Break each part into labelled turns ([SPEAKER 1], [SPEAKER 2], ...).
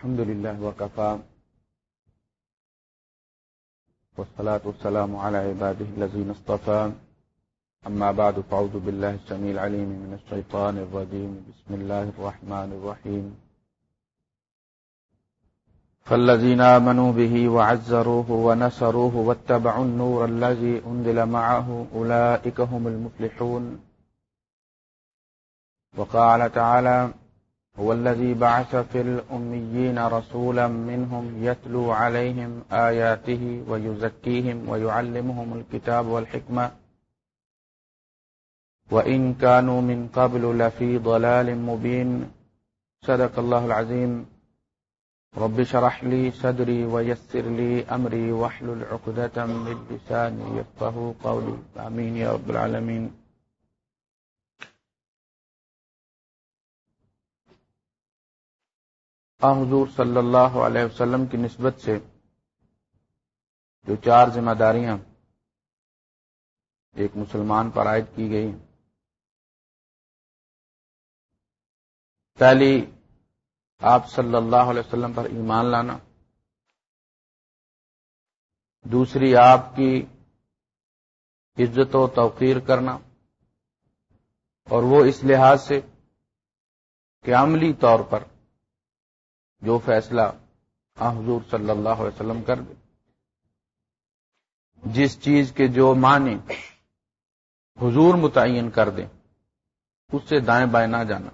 [SPEAKER 1] الحمد لله وكفى والصلاة والسلام على عباده الذين اصطفى
[SPEAKER 2] أما بعد فعوذ بالله السميع العليم من الشيطان الرجيم بسم الله الرحمن الرحيم فالذين آمنوا به وعزروه ونسروه واتبعوا النور الذي أنزل معه أولئك هم المفلحون وقال تعالى هو الذي بعث في الأميين رسولا منهم يتلو عليهم آياته ويزكيهم ويعلمهم الكتاب والحكمة وإن كانوا من قبل لفي ضلال مبين صدق الله العظيم رب شرح لي صدري ويسر لي أمري وحل العقدة من لساني يفقه قولي آمين
[SPEAKER 1] يا رب العالمين حضور صلی اللہ علیہ وسلم کی نسبت سے جو چار ذمہ داریاں ایک مسلمان پر عائد کی گئی
[SPEAKER 2] پہلی آپ صلی اللہ علیہ وسلم پر ایمان لانا دوسری آپ کی عزت و توقیر کرنا اور وہ اس لحاظ سے کہ عملی طور پر جو فیصلہ حضور صلی اللہ علیہ وسلم کر دے جس چیز کے جو معنی حضور متعین کر دیں اس سے دائیں بائیں نہ جانا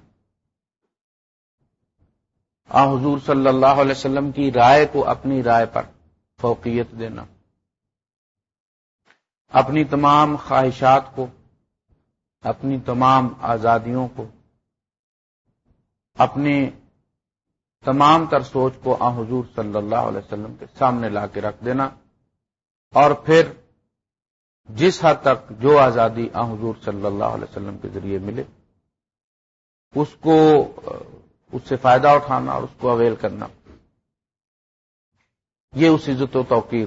[SPEAKER 2] آ حضور صلی اللہ علیہ وسلم کی رائے کو اپنی رائے پر فوقیت دینا اپنی تمام خواہشات کو اپنی تمام آزادیوں کو اپنے تمام تر سوچ کو حضور صلی اللہ علیہ وسلم کے سامنے لا کے رکھ دینا اور پھر جس حد تک جو آزادی آ حضور صلی اللہ علیہ وسلم کے ذریعے ملے اس کو اس سے فائدہ اٹھانا اور اس کو اویل کرنا
[SPEAKER 1] یہ اس عزت و توقیر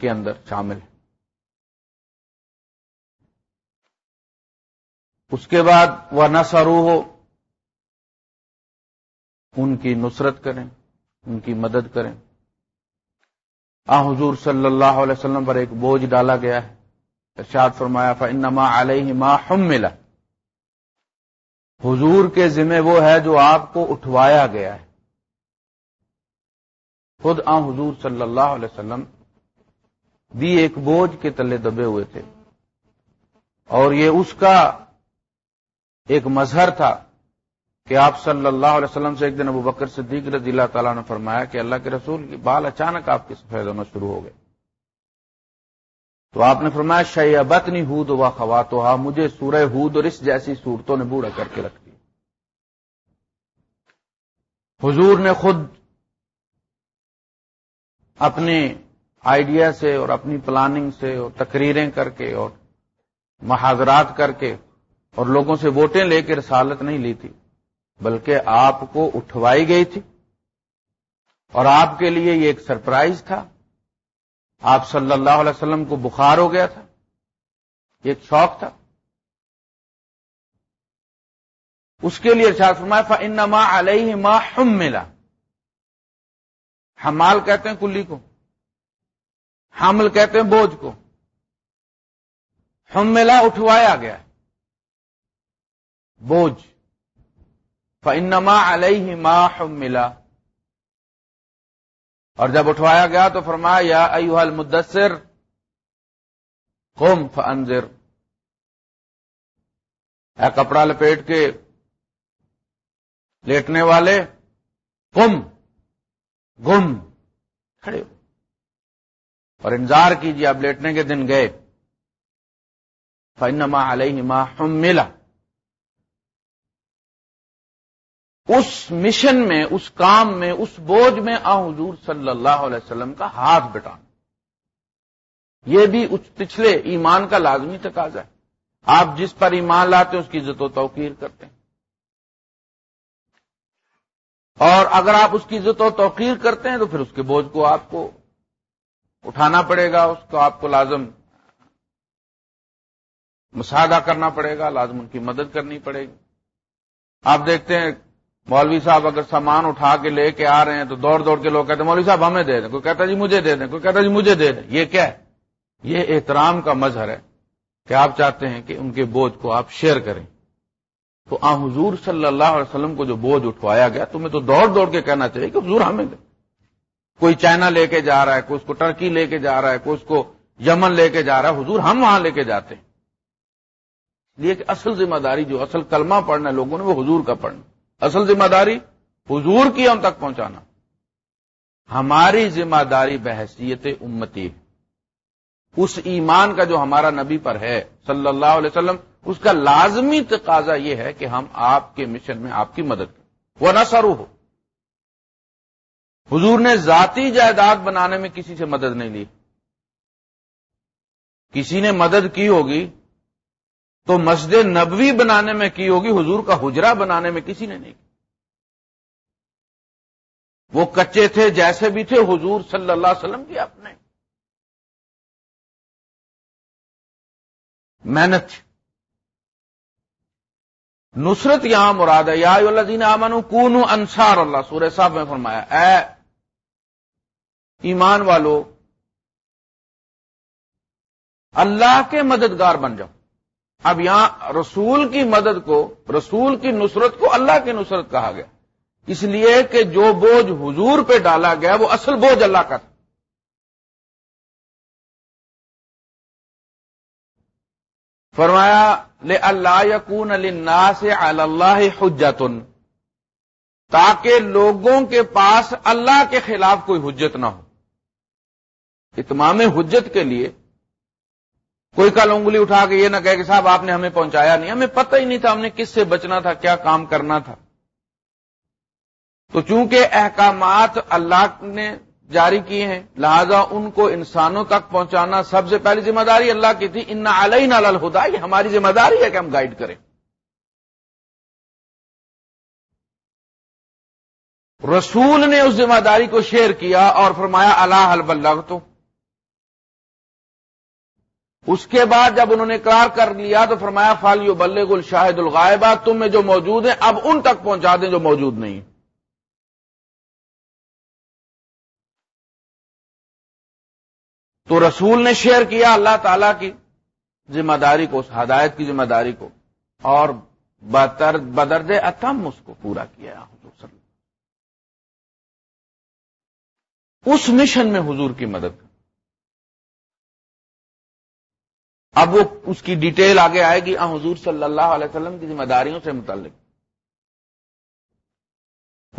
[SPEAKER 1] کے اندر شامل ہے اس کے بعد وہ نشرو ہو
[SPEAKER 2] ان کی نصرت کریں ان کی مدد کریں آ حضور صلی اللہ علیہ وسلم پر ایک بوجھ ڈالا گیا ہے ارشاد فرمایا انہیں علیہ ہم ملا حضور کے ذمہ وہ ہے جو آپ کو اٹھوایا گیا ہے خود آ حضور صلی اللہ علیہ وسلم بھی ایک بوجھ کے تلے دبے ہوئے تھے اور یہ اس کا ایک مظہر تھا کہ آپ صلی اللہ علیہ وسلم سے ایک دن ابو بکر سے دیگر تعالیٰ نے فرمایا کہ اللہ کے رسول کی بال اچانک آپ کے سفید ہونا شروع ہو گئے تو آپ نے فرمایا شیبت نہیں ہود و خوات مجھے سورہ ہود اور اس جیسی صورتوں نے بوڑھا کر کے رکھ دی حضور نے خود اپنے آئیڈیا سے اور اپنی پلاننگ سے اور تقریریں کر کے اور محاذرات کر کے اور لوگوں سے ووٹیں لے کے رسالت نہیں لی تھی بلکہ آپ کو اٹھوائی گئی تھی اور آپ کے لیے یہ ایک سرپرائز تھا آپ صلی اللہ علیہ وسلم کو بخار ہو گیا تھا یہ ایک
[SPEAKER 1] شوق تھا اس کے لیے علیہ ما ہم ملا حمال کہتے ہیں کلی کو حمل کہتے ہیں بوجھ کو ہم ملا اٹھوایا گیا بوجھ فنما
[SPEAKER 2] علیہ ما ملا اور جب اٹھوایا گیا تو فرمایا یا ایوہ المدثر قم فانذر
[SPEAKER 1] اے کپڑا لپیٹ کے لیٹنے والے قم گم کھڑے اور انتظار کیجیے اب لیٹنے کے دن گئے فنما علیہ ما حملا
[SPEAKER 2] اس مشن میں اس کام میں اس بوجھ میں آ حضور صلی اللہ علیہ وسلم کا ہاتھ بٹانا یہ بھی اس پچھلے ایمان کا لازمی تقاضا ہے آپ جس پر ایمان لاتے ہیں اس کی عزت و توقیر کرتے ہیں اور اگر آپ اس کی عزت و توقیر کرتے ہیں تو پھر اس کے بوجھ کو آپ کو اٹھانا پڑے گا اس کو آپ کو لازم مساہدہ کرنا پڑے گا لازم ان کی مدد کرنی پڑے گی آپ دیکھتے ہیں مولوی صاحب اگر سامان اٹھا کے لے کے آ رہے ہیں تو دوڑ دوڑ کے لوگ کہتے ہیں مولوی صاحب ہمیں دے دیں کوئی کہتا جی مجھے دے دیں کوئی کہتا جی مجھے دے دیں یہ کیا ہے یہ احترام کا مظہر ہے کہ آپ چاہتے ہیں کہ ان کے بوجھ کو آپ شیئر کریں تو آ حضور صلی اللہ علیہ وسلم کو جو بوجھ اٹھوایا گیا تو میں تو دوڑ دوڑ کے کہنا چاہیے کہ حضور ہمیں دیں کوئی چائنا لے کے جا رہا ہے کوئی اس کو ٹرکی لے کے جا رہا ہے کوئی اس کو یمن لے کے جا رہا ہے حضور ہم وہاں لے کے جاتے ہیں کہ اصل ذمہ داری جو اصل کلمہ پڑھنا ہے لوگوں نے وہ حضور کا پڑھنا اصل ذمہ داری حضور کی ہم تک پہنچانا ہماری ذمہ داری بحثیت امتی ہے اس ایمان کا جو ہمارا نبی پر ہے صلی اللہ علیہ وسلم اس کا لازمی تقاضا یہ ہے کہ ہم آپ کے مشن میں آپ کی مدد کریں وہ نہ سرو ہو حضور نے ذاتی جائیداد بنانے میں کسی سے مدد نہیں لی کسی نے مدد کی ہوگی تو مسجد نبوی بنانے میں کی ہوگی حضور کا حجرا بنانے میں کسی نے نہیں کی
[SPEAKER 1] وہ کچے تھے جیسے بھی تھے حضور صلی اللہ علیہ وسلم کی آپ نے محنت نصرت یہاں مراد ہے یا دین امن
[SPEAKER 2] کون انصار اللہ سورہ صاحب میں فرمایا اے ایمان والو اللہ کے مددگار بن جاؤ اب یہاں رسول کی مدد کو رسول کی نصرت کو اللہ کی نصرت کہا
[SPEAKER 1] گیا اس لیے کہ جو بوجھ حضور پہ ڈالا گیا وہ اصل بوجھ اللہ کا تھا فرمایا لے اللہ یقون نا سے اللہ حجتن
[SPEAKER 2] تاکہ لوگوں کے پاس اللہ کے خلاف کوئی حجت نہ ہو اتمام حجت کے لیے کوئی کل انگلی اٹھا کے یہ نہ کہے کہ صاحب آپ نے ہمیں پہنچایا نہیں ہمیں پتہ ہی نہیں تھا ہم نے کس سے بچنا تھا کیا کام کرنا تھا تو چونکہ احکامات اللہ نے جاری کیے ہیں لہذا ان کو انسانوں تک پہنچانا سب سے پہلی ذمہ داری اللہ کی تھی ان نال الہدا یہ
[SPEAKER 1] ہماری ذمہ داری ہے کہ ہم گائیڈ کریں رسول نے اس ذمہ داری کو شیئر کیا اور فرمایا اللہ حلب
[SPEAKER 2] تو اس کے بعد جب انہوں نے اقرار کر لیا تو فرمایا فالیو بلے گل شاہد الغائبہ تم میں جو موجود ہیں اب ان تک پہنچا دیں جو
[SPEAKER 1] موجود نہیں تو رسول نے شیئر کیا اللہ تعالی کی ذمہ داری کو اس
[SPEAKER 2] ہدایت کی ذمہ داری کو اور بدرد اتم اس کو پورا کیا
[SPEAKER 1] حضور صلی اللہ اس مشن میں حضور کی مدد کر اب وہ اس کی ڈیٹیل
[SPEAKER 2] آگے آئے گی حضور صلی اللہ علیہ وسلم کی ذمہ داریوں سے متعلق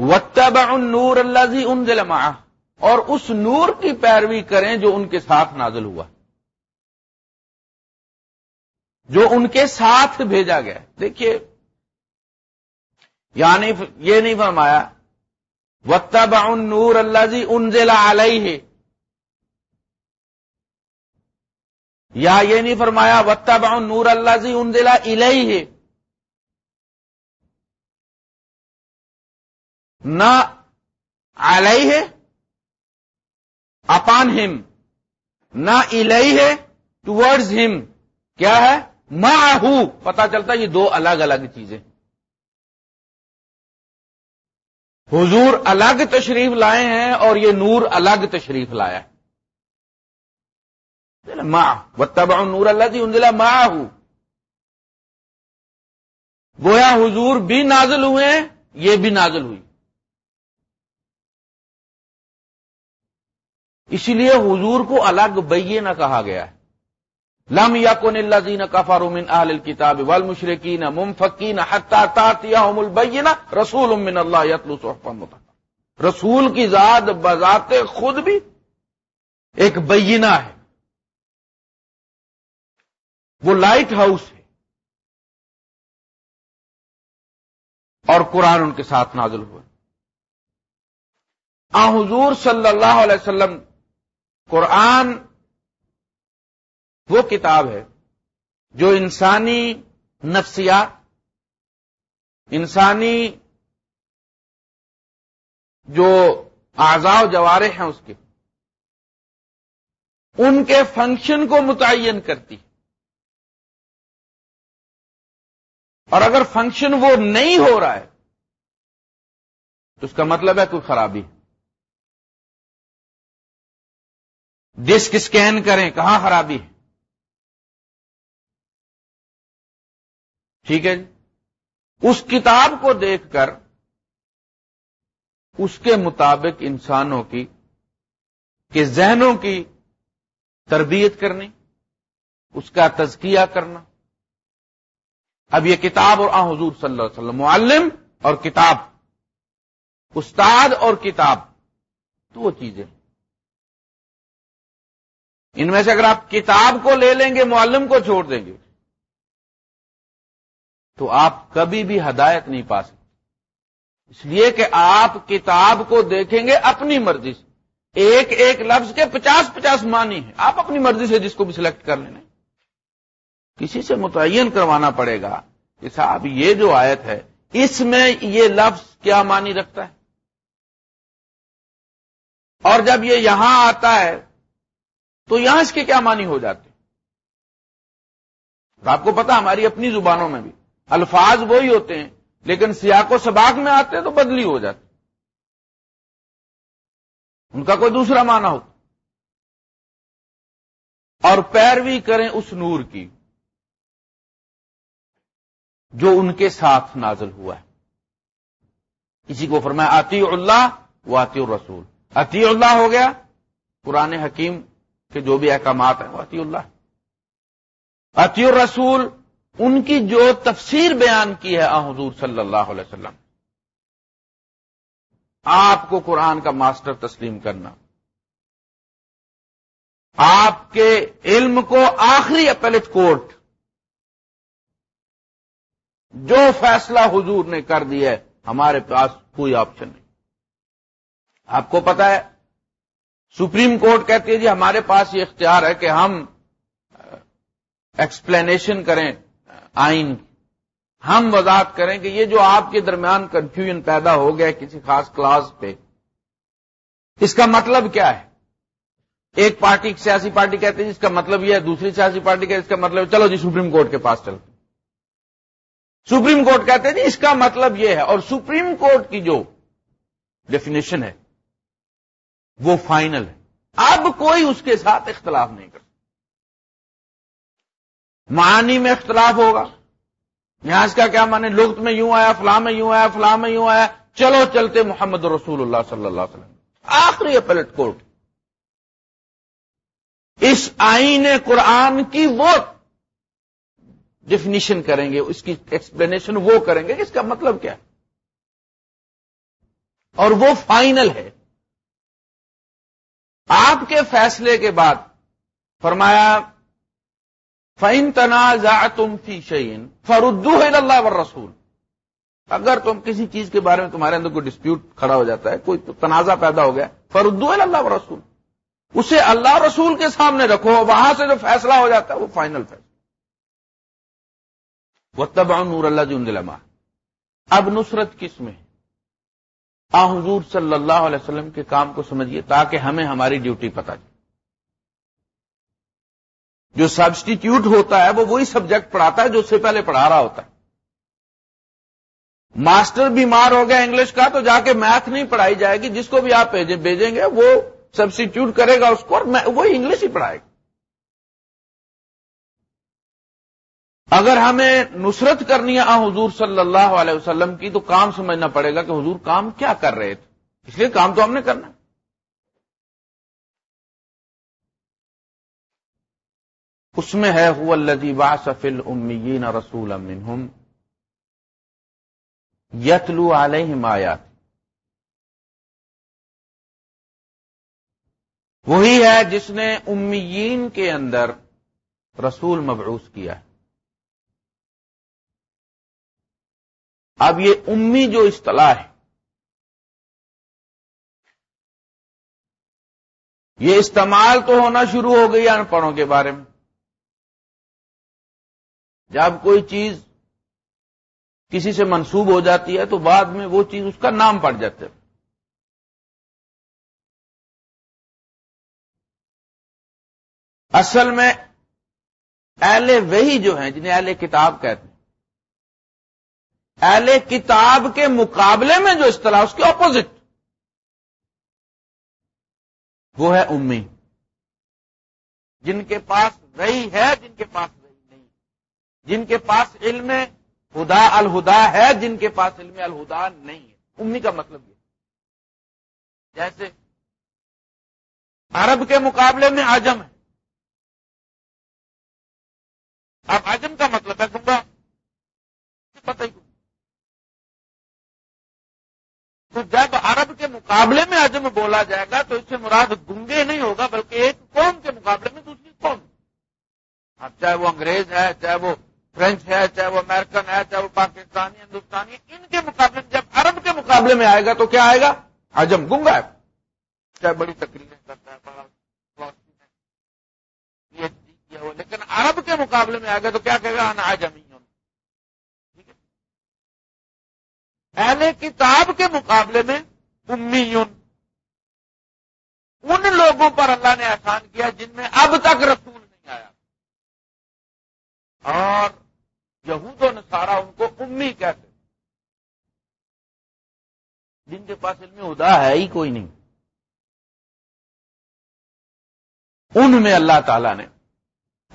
[SPEAKER 2] وکتا نور اللہ جی ان اور اس نور کی پیروی کریں جو ان کے ساتھ نازل ہوا جو ان کے ساتھ بھیجا گیا دیکھیے یعنی یہ نہیں فرمایا وکتا نور اللہ جی ان ذیلا
[SPEAKER 1] یا یہ نہیں فرمایا وتا باؤن نور اللہ جی ان دلا ہے نہ آلئی ہے اپان
[SPEAKER 2] ہم نہ الہی ہے ٹوڈز ہم کیا ہے ماہ پتا چلتا یہ دو الگ الگ چیزیں حضور الگ تشریف لائے ہیں اور یہ نور الگ تشریف لایا ہے
[SPEAKER 1] نور ماںب نوری ان گویا حضور بھی نازل ہوئے یہ بھی نازل ہوئی اسی
[SPEAKER 2] لیے حضور کو الگ نہ کہا گیا ہے لم لام یاقون کفار وال مشرقی نہ ممفقین رسول من اللہ رسول کی ذات بذات خود بھی
[SPEAKER 1] ایک بینہ ہے وہ لائٹ ہاؤس ہے اور قرآن ان کے ساتھ نازل ہوئے آ حضور صلی اللہ علیہ وسلم
[SPEAKER 2] قرآن وہ کتاب ہے جو
[SPEAKER 1] انسانی نفسیات انسانی جو و جوارے ہیں اس کے ان کے فنکشن کو متعین کرتی ہے اور اگر فنکشن وہ نہیں ہو رہا ہے تو اس کا مطلب ہے کوئی خرابی ڈسک اسکین کریں کہاں خرابی ہے ٹھیک ہے جی اس کتاب کو دیکھ کر
[SPEAKER 2] اس کے مطابق انسانوں کی کہ ذہنوں کی تربیت کرنی اس کا تزکیہ کرنا اب یہ کتاب اور آ حضور صلی اللہ علیہ وسلم معلم اور کتاب استاد اور کتاب دو چیزیں ان میں سے اگر آپ کتاب کو لے لیں گے معلم کو چھوڑ دیں گے تو آپ کبھی بھی ہدایت نہیں پا سکتے اس لیے کہ آپ کتاب کو دیکھیں گے اپنی مرضی سے ایک ایک لفظ کے پچاس پچاس معنی ہیں آپ اپنی مرضی سے جس کو بھی سلیکٹ کر لینا کسی سے متعین کروانا پڑے گا کہ صاحب یہ جو آیت ہے اس میں یہ لفظ کیا
[SPEAKER 1] معنی رکھتا ہے اور جب یہ یہاں آتا ہے تو یہاں اس کے کیا معنی ہو جاتے آپ کو
[SPEAKER 2] پتا ہماری اپنی زبانوں میں بھی الفاظ وہی ہوتے ہیں لیکن و سباق میں آتے ہیں تو
[SPEAKER 1] بدلی ہو جاتی ان کا کوئی دوسرا معنی ہوتا اور پیروی کریں اس نور کی جو ان کے ساتھ نازل ہوا ہے
[SPEAKER 2] اسی کو فرمایا آتی اللہ آتی الرسول عطی اللہ ہو گیا قرآن حکیم کے جو بھی احکامات ہیں وہ عطی اللہ عطی الرسول ان کی جو تفسیر بیان کی ہے حضور صلی اللہ علیہ وسلم آپ کو قرآن کا ماسٹر تسلیم کرنا آپ کے علم کو آخری اپلت کوٹ جو فیصلہ حضور نے کر دیا ہے ہمارے پاس کوئی آپشن نہیں آپ کو پتا ہے سپریم کورٹ کہتی ہے جی ہمارے پاس یہ اختیار ہے کہ ہم ایکسپلینیشن کریں آئین ہم وضاحت کریں کہ یہ جو آپ کے درمیان کنفیوژن پیدا ہو گیا کسی خاص کلاس پہ اس کا مطلب کیا ہے ایک پارٹی سیاسی پارٹی کہتی ہے اس کا مطلب یہ ہے دوسری سیاسی پارٹی کہتی اس کا مطلب چلو جی سپریم کورٹ کے پاس چلتے سپریم کورٹ کہتے ہیں جی اس کا مطلب یہ ہے اور سپریم کورٹ کی
[SPEAKER 1] جو ڈیفینیشن ہے وہ فائنل ہے اب کوئی اس کے ساتھ اختلاف نہیں معانی میں اختلاف
[SPEAKER 2] ہوگا اس کا کیا مانے لغت میں یوں آیا فلاں میں یوں آیا فلاں میں یوں آیا چلو چلتے محمد رسول اللہ صلی اللہ علیہ وسلم آخری اپلٹ کورٹ اس آئین قرآن کی وہ ڈیفینیشن کریں گے اس کی ایکسپلینیشن وہ کریں گے کہ اس کا مطلب کیا ہے اور وہ فائنل ہے آپ کے فیصلے کے بعد فرمایا فائن تنازع تم فی شعین فردو ہے اللہ رسول اگر تم کسی چیز کے بارے میں تمہارے اندر کوئی ڈسپیوٹ کھڑا ہو جاتا ہے کوئی تنازع پیدا ہو گیا فردو ہے اللہ رسول اسے اللہ رسول کے سامنے رکھو وہاں سے جو فیصلہ ہو جاتا ہے وہ فائنل فیصلہ تبا نور اللہ اب نصرت کس میں آ حضور صلی اللہ علیہ وسلم کے کام کو سمجھیے تاکہ ہمیں ہماری ڈیوٹی پتہ چلے جو سبسٹیٹیوٹ ہوتا ہے وہ وہی سبجیکٹ پڑھاتا ہے جو اس سے پہلے پڑھا رہا ہوتا ہے ماسٹر بیمار ہو گیا انگلش کا تو جا کے میتھ نہیں پڑھائی جائے گی جس کو بھی آپ بھیجیں گے وہ سبسٹیٹیوٹ کرے گا اس کو
[SPEAKER 1] اور وہ انگلش ہی پڑھائے گا
[SPEAKER 2] اگر ہمیں نصرت کرنی آ حضور صلی اللہ علیہ وسلم کی تو کام سمجھنا پڑے گا کہ حضور
[SPEAKER 1] کام کیا کر رہے تھے اس لیے کام تو ہم نے کرنا
[SPEAKER 2] اس میں ہے امین
[SPEAKER 1] اور رسول امین منہم یتلو علیہم آیات وہی ہے جس نے امیین کے اندر رسول مبعوث کیا ہے اب یہ امی جو اصطلاح ہے یہ استعمال تو ہونا شروع ہو گئی ان پڑھوں کے بارے میں جب کوئی چیز کسی سے منسوب ہو جاتی ہے تو بعد میں وہ چیز اس کا نام پڑ جاتا ہے اصل میں اہل وہی جو ہیں جنہیں اہل
[SPEAKER 2] کتاب کہتے ہیں اہل کتاب کے مقابلے میں جو
[SPEAKER 1] اصطلاح اس کے اپوزٹ وہ ہے امی جن کے پاس رہی ہے جن کے پاس رہی نہیں
[SPEAKER 2] جن کے پاس علم خدا الہدا ہے جن کے پاس علم الہدا نہیں ہے امی
[SPEAKER 1] کا مطلب یہ جیسے عرب کے مقابلے میں آجم ہے اب آجم کا مطلب ہے کہ تو جب عرب کے مقابلے میں عجم بولا جائے گا تو اس سے مراد گنگے نہیں ہوگا بلکہ
[SPEAKER 2] ایک قوم کے مقابلے میں دوسری قوم اب چاہے وہ انگریز ہے چاہے وہ فرینچ ہے چاہے وہ امریکن ہے چاہے وہ پاکستانی ہندوستانی ان کے مقابلے میں جب عرب کے مقابلے میں آئے گا تو کیا آئے گا عجم گنگا ہے چاہے بڑی تقریریں کرتا ہے بڑا
[SPEAKER 1] لیکن عرب کے مقابلے میں آئے گا تو کیا کہے گا آج آجمی اہل کتاب کے مقابلے میں امی ان لوگوں پر اللہ نے احسان کیا جن میں اب تک رسول نہیں آیا اور یہود و نصارہ ان کو امی ہیں جن کے پاس علم ادا ہے ہی کوئی نہیں
[SPEAKER 2] ان میں اللہ تعالی نے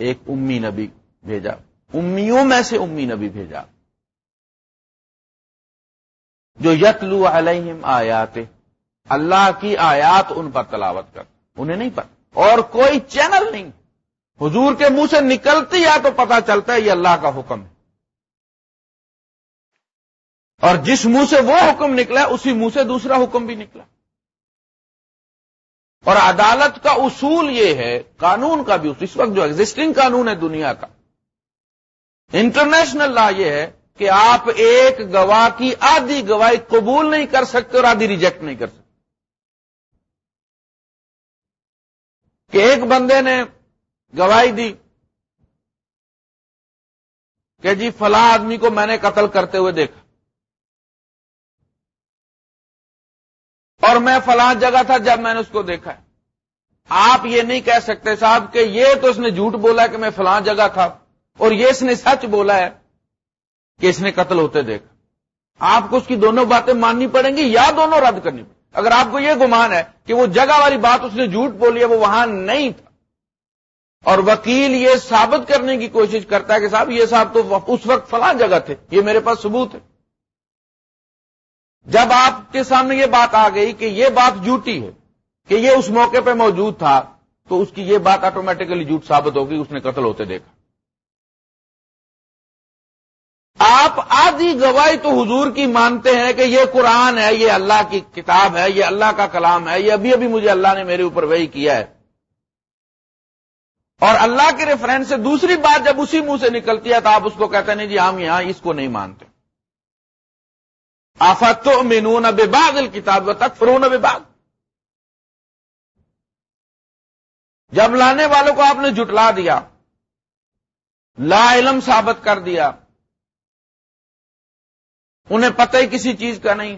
[SPEAKER 2] ایک امی نبی بھیجا امیوں میں سے امی نبی بھیجا جو یتلو علیہم آیات اللہ کی آیات ان پر تلاوت کر انہیں نہیں پتا اور کوئی چینل نہیں حضور کے منہ سے نکلتی ہے تو پتا چلتا ہے یہ اللہ کا
[SPEAKER 1] حکم ہے اور جس منہ سے وہ حکم نکلا اسی منہ سے دوسرا حکم بھی نکلا اور عدالت کا اصول
[SPEAKER 2] یہ ہے قانون کا بھی اس وقت جو ایگزٹنگ قانون ہے دنیا کا انٹرنیشنل لا یہ ہے کہ آپ ایک گواہ کی آدھی گواہی قبول نہیں کر
[SPEAKER 1] سکتے اور آدھی ریجیکٹ نہیں کر سکتے کہ ایک بندے نے گواہی دی
[SPEAKER 2] کہ جی فلاں آدمی کو میں نے قتل کرتے ہوئے دیکھا اور میں فلاں جگہ تھا جب میں نے اس کو دیکھا آپ یہ نہیں کہہ سکتے صاحب کہ یہ تو اس نے جھوٹ بولا کہ میں فلاں جگہ تھا اور یہ اس نے سچ بولا ہے کہ اس نے قتل ہوتے دیکھا آپ کو اس کی دونوں باتیں ماننی پڑیں گی یا دونوں رد کرنی پڑیں اگر آپ کو یہ گمان ہے کہ وہ جگہ والی بات اس نے جھوٹ بولی ہے وہ وہاں نہیں تھا اور وکیل یہ ثابت کرنے کی کوشش کرتا ہے کہ صاحب یہ صاحب تو اس وقت فلاں جگہ تھے یہ میرے پاس ثبوت ہے جب آپ کے سامنے یہ بات آ گئی کہ یہ بات جھوٹی ہے کہ یہ اس موقع پہ موجود تھا تو اس کی یہ بات آٹومیٹکلی جھوٹ ثابت ہوگی اس نے قتل ہوتے دیکھا آپ آدھی گواہی تو حضور کی مانتے ہیں کہ یہ قرآن ہے یہ اللہ کی کتاب ہے یہ اللہ کا کلام ہے یہ ابھی ابھی مجھے اللہ نے میرے اوپر وہی کیا ہے اور اللہ کے ریفرنس سے دوسری بات جب اسی منہ سے نکلتی ہے تو آپ اس کو کہتے نہیں جی ہم یہاں اس کو نہیں مانتے آفت مینون اب باغ تک فرون تدفرون باغ جب لانے والوں کو آپ نے جٹلا دیا لا علم ثابت کر
[SPEAKER 1] دیا انہیں پتہ ہی کسی چیز کا نہیں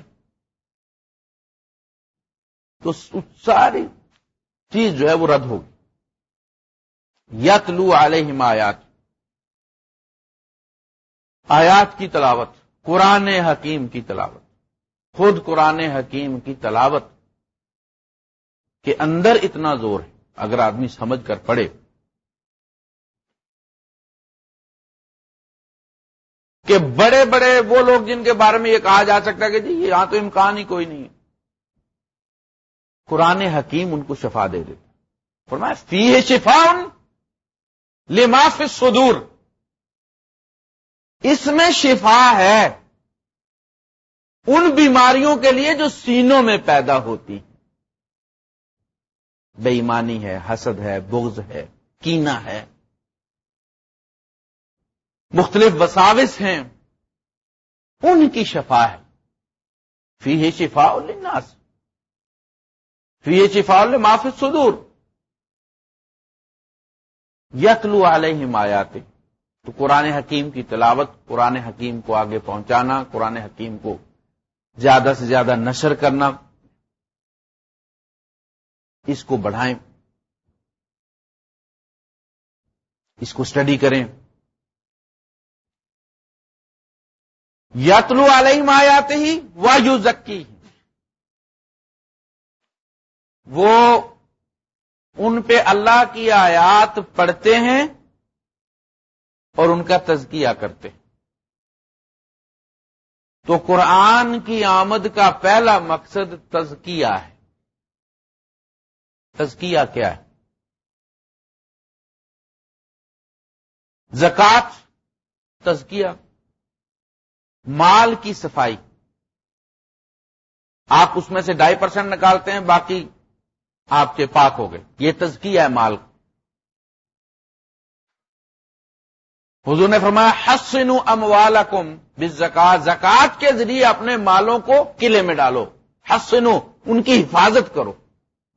[SPEAKER 1] تو ساری چیز جو ہے وہ رد ہوگی یتلو لو آیات
[SPEAKER 2] آیات کی تلاوت قرآن حکیم کی تلاوت خود قرآن
[SPEAKER 1] حکیم کی تلاوت کے اندر اتنا زور ہے اگر آدمی سمجھ کر پڑے کہ بڑے بڑے وہ لوگ جن کے بارے میں یہ کہا جا سکتا ہے کہ جی یہاں تو امکان ہی
[SPEAKER 2] کوئی نہیں ہے قرآن حکیم ان کو شفا دے فرمایا
[SPEAKER 1] ہے شفا ان لماف سدور اس میں شفا ہے ان بیماریوں کے
[SPEAKER 2] لیے جو سینوں میں پیدا ہوتی بے ایمانی ہے حسد ہے بغض ہے کینا ہے مختلف وساوس ہیں ان کی شفا ہے فی شفا للناس فی شفا شفاول صدور سدور علیہ آیات تو قرآن حکیم کی تلاوت قرآن حکیم کو آگے پہنچانا قرآن حکیم کو زیادہ سے زیادہ
[SPEAKER 1] نشر کرنا اس کو بڑھائیں اس کو اسٹڈی کریں یتلو علیہ ہی و یو ذکی وہ ان پہ اللہ کی آیات پڑھتے ہیں اور ان کا تزکیہ کرتے ہیں تو قرآن کی آمد کا پہلا مقصد تزکیہ ہے تزکیہ کیا ہے زکات تزکیہ مال کی صفائی
[SPEAKER 2] آپ اس میں سے ڈھائی پرسینٹ نکالتے ہیں باقی آپ کے پاک ہو گئے یہ تزکیہ ہے مال حضور نے فرمایا حسن اموالکم بالزکات زکات کے ذریعے اپنے مالوں کو قلعے میں ڈالو حسنو ان کی حفاظت کرو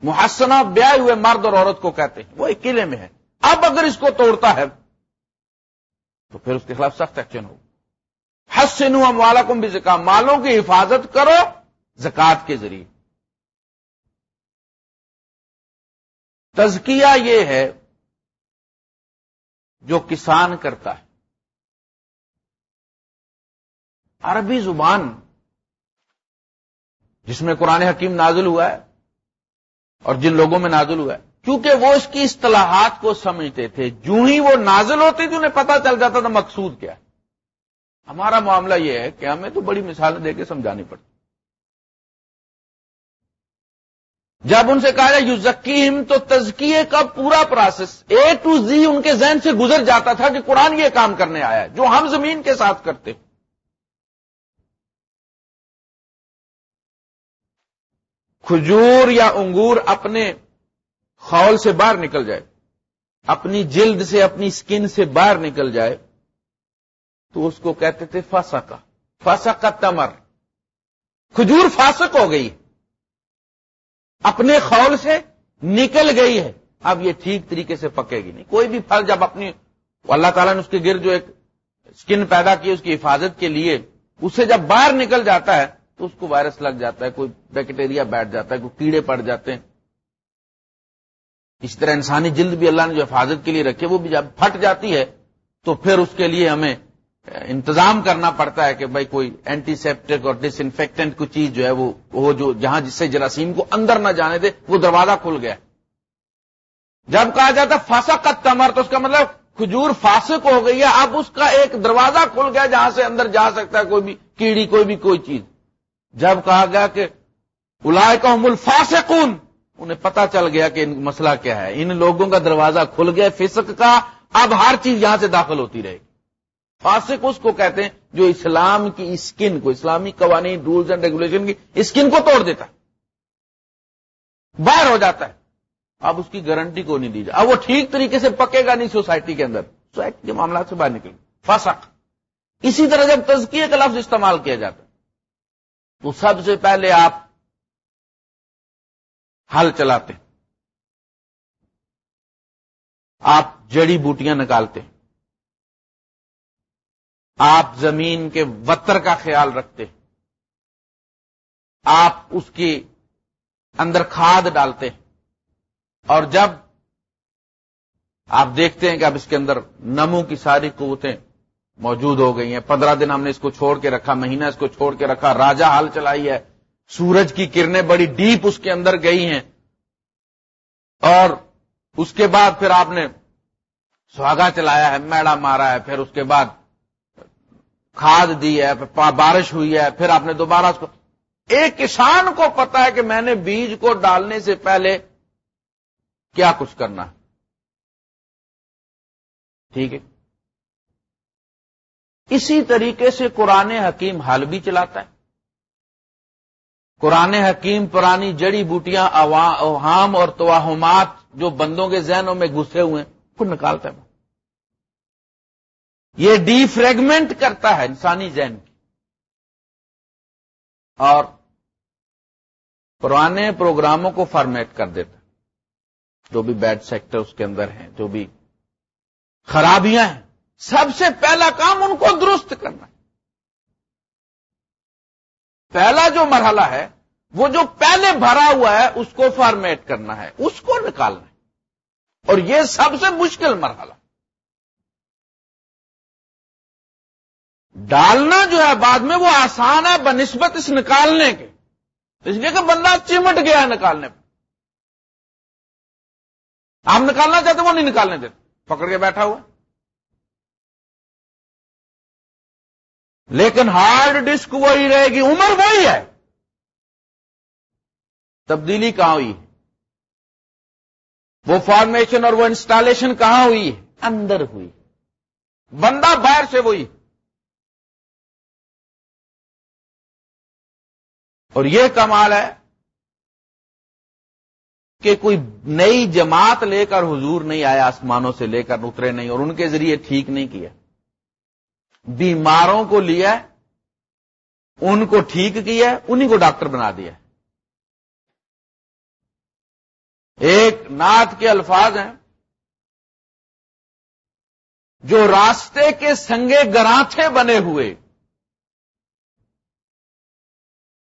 [SPEAKER 2] محسنہ بیا ہوئے مرد اور عورت کو کہتے ہیں وہ ایک قلعے میں ہے اب اگر اس کو توڑتا ہے تو پھر اس کے خلاف سخت ایکشن ہوگا حس نو ہم والا کم بھی مالوں کی حفاظت کرو
[SPEAKER 1] زکوٰۃ کے ذریعے تزکیہ یہ ہے جو کسان کرتا ہے عربی زبان جس میں قرآن حکیم نازل ہوا ہے اور جن لوگوں میں نازل ہوا ہے کیونکہ وہ اس
[SPEAKER 2] کی اصطلاحات کو سمجھتے تھے جو ہی وہ نازل ہوتے تھے انہیں پتہ چل جاتا تھا مقصود کیا ہے ہمارا معاملہ یہ ہے کہ ہمیں تو بڑی مثالیں دے کے سمجھانی پڑتی جب ان سے کہا یو ذکیم تو تزکیے کا پورا پروسیس اے ٹو زی ان کے ذہن سے گزر جاتا تھا کہ قرآن یہ کام کرنے آیا ہے جو ہم
[SPEAKER 1] زمین کے ساتھ کرتے کھجور یا انگور اپنے خول سے باہر
[SPEAKER 2] نکل جائے اپنی جلد سے اپنی اسکن سے باہر نکل جائے تو اس کو کہتے تھے فسک فاسک کا تمر کھجور فاسک ہو گئی اپنے خول سے نکل گئی ہے اب یہ ٹھیک طریقے سے پکے گی نہیں کوئی بھی پھل جب اپنی اللہ تعالیٰ نے اس کے گر جو ایک اسکن پیدا کی اس کی حفاظت کے لیے اسے جب باہر نکل جاتا ہے تو اس کو وائرس لگ جاتا ہے کوئی بیکٹیریا بیٹھ جاتا ہے کوئی کیڑے پڑ جاتے ہیں اس طرح انسانی جلد بھی اللہ نے جو حفاظت کے لیے رکھی وہ بھی جب پھٹ جاتی ہے تو پھر اس کے لیے ہمیں انتظام کرنا پڑتا ہے کہ بھائی کوئی اینٹی سیپٹک اور ڈس انفیکٹنٹ کو چیز جو ہے وہ وہ جو جہاں جس سے جراثیم کو اندر نہ جانے دے وہ دروازہ کھل گیا جب کہا جاتا فاسا کا تمر تو اس کا مطلب کھجور فاسق ہو گئی ہے اب اس کا ایک دروازہ کھل گیا جہاں سے اندر جا سکتا ہے کوئی بھی کیڑی کوئی بھی کوئی چیز جب کہا گیا کہ کا الفاسقون انہیں پتا چل گیا کہ ان مسئلہ کیا ہے ان لوگوں کا دروازہ کھل گیا فسق کا اب ہر چیز یہاں سے داخل ہوتی رہے گی فاسق اس کو کہتے ہیں جو اسلام کی اسکن کو اسلامی قوانین رولز اینڈ ریگولیشن کی اسکن کو توڑ دیتا ہے باہر ہو جاتا ہے اب اس کی گارنٹی کو نہیں دی جائے اب وہ ٹھیک طریقے سے پکے گا نہیں سوسائٹی کے اندر سوسائٹی کے معاملات سے باہر نکل فاسق
[SPEAKER 1] اسی طرح جب تزکیے کا لفظ استعمال کیا جاتا ہے تو سب سے پہلے آپ ہل چلاتے ہیں آپ جڑی بوٹیاں نکالتے ہیں آپ زمین کے وطر کا خیال رکھتے ہیں
[SPEAKER 2] آپ اس کی اندر کھاد ڈالتے ہیں اور جب آپ دیکھتے ہیں کہ اب اس کے اندر نمو کی ساری قوتیں موجود ہو گئی ہیں پندرہ دن ہم نے اس کو چھوڑ کے رکھا مہینہ اس کو چھوڑ کے رکھا راجا حال چلائی ہے سورج کی کرنیں بڑی ڈیپ اس کے اندر گئی ہیں اور اس کے بعد پھر آپ نے سہاگا چلایا ہے میڑا مارا ہے پھر اس کے بعد کھاد دی ہے بارش ہوئی ہے پھر آپ نے دوبارہ اس کو ایک کسان
[SPEAKER 1] کو پتا ہے کہ میں نے بیج کو ڈالنے سے پہلے
[SPEAKER 2] کیا کچھ کرنا ہے
[SPEAKER 1] ٹھیک ہے اسی طریقے سے قرآن حکیم حل بھی چلاتا ہے
[SPEAKER 2] قرآن حکیم پرانی جڑی بوٹیاں اوہام اور توہمات جو بندوں کے
[SPEAKER 1] ذہنوں میں گھسے ہوئے ہیں وہ نکالتا ہے یہ ڈی فریگمنٹ کرتا ہے انسانی ذہن کی اور
[SPEAKER 2] پرانے پروگراموں کو فارمیٹ کر دیتا جو بھی بیڈ سیکٹر اس کے اندر ہیں جو بھی خرابیاں ہیں سب سے پہلا کام ان کو درست کرنا ہے پہلا جو مرحلہ ہے وہ جو پہلے بھرا ہوا ہے اس کو فارمیٹ کرنا ہے اس کو نکالنا ہے
[SPEAKER 1] اور یہ سب سے مشکل مرحلہ ڈالنا جو ہے بعد میں وہ آسان ہے بنسبت اس نکالنے کے اس لیے کہ بندہ چمٹ گیا ہے نکالنے آپ نکالنا چاہتے وہ نہیں نکالنے دیتے پکڑ کے بیٹھا ہوا لیکن ہارڈ ڈسک وہی رہے گی عمر وہی ہے تبدیلی کہاں ہوئی ہے وہ فارمیشن اور وہ انسٹالیشن کہاں ہوئی ہے اندر ہوئی بندہ باہر سے وہی اور یہ کمال ہے کہ کوئی نئی جماعت لے کر
[SPEAKER 2] حضور نہیں آیا آسمانوں سے لے کر اترے نہیں اور ان کے ذریعے ٹھیک نہیں کیا بیماروں کو لیا ان کو ٹھیک کیا انہیں کو ڈاکٹر بنا دیا
[SPEAKER 1] ایک نعت کے الفاظ ہیں جو راستے کے سنگے گراٹھے بنے ہوئے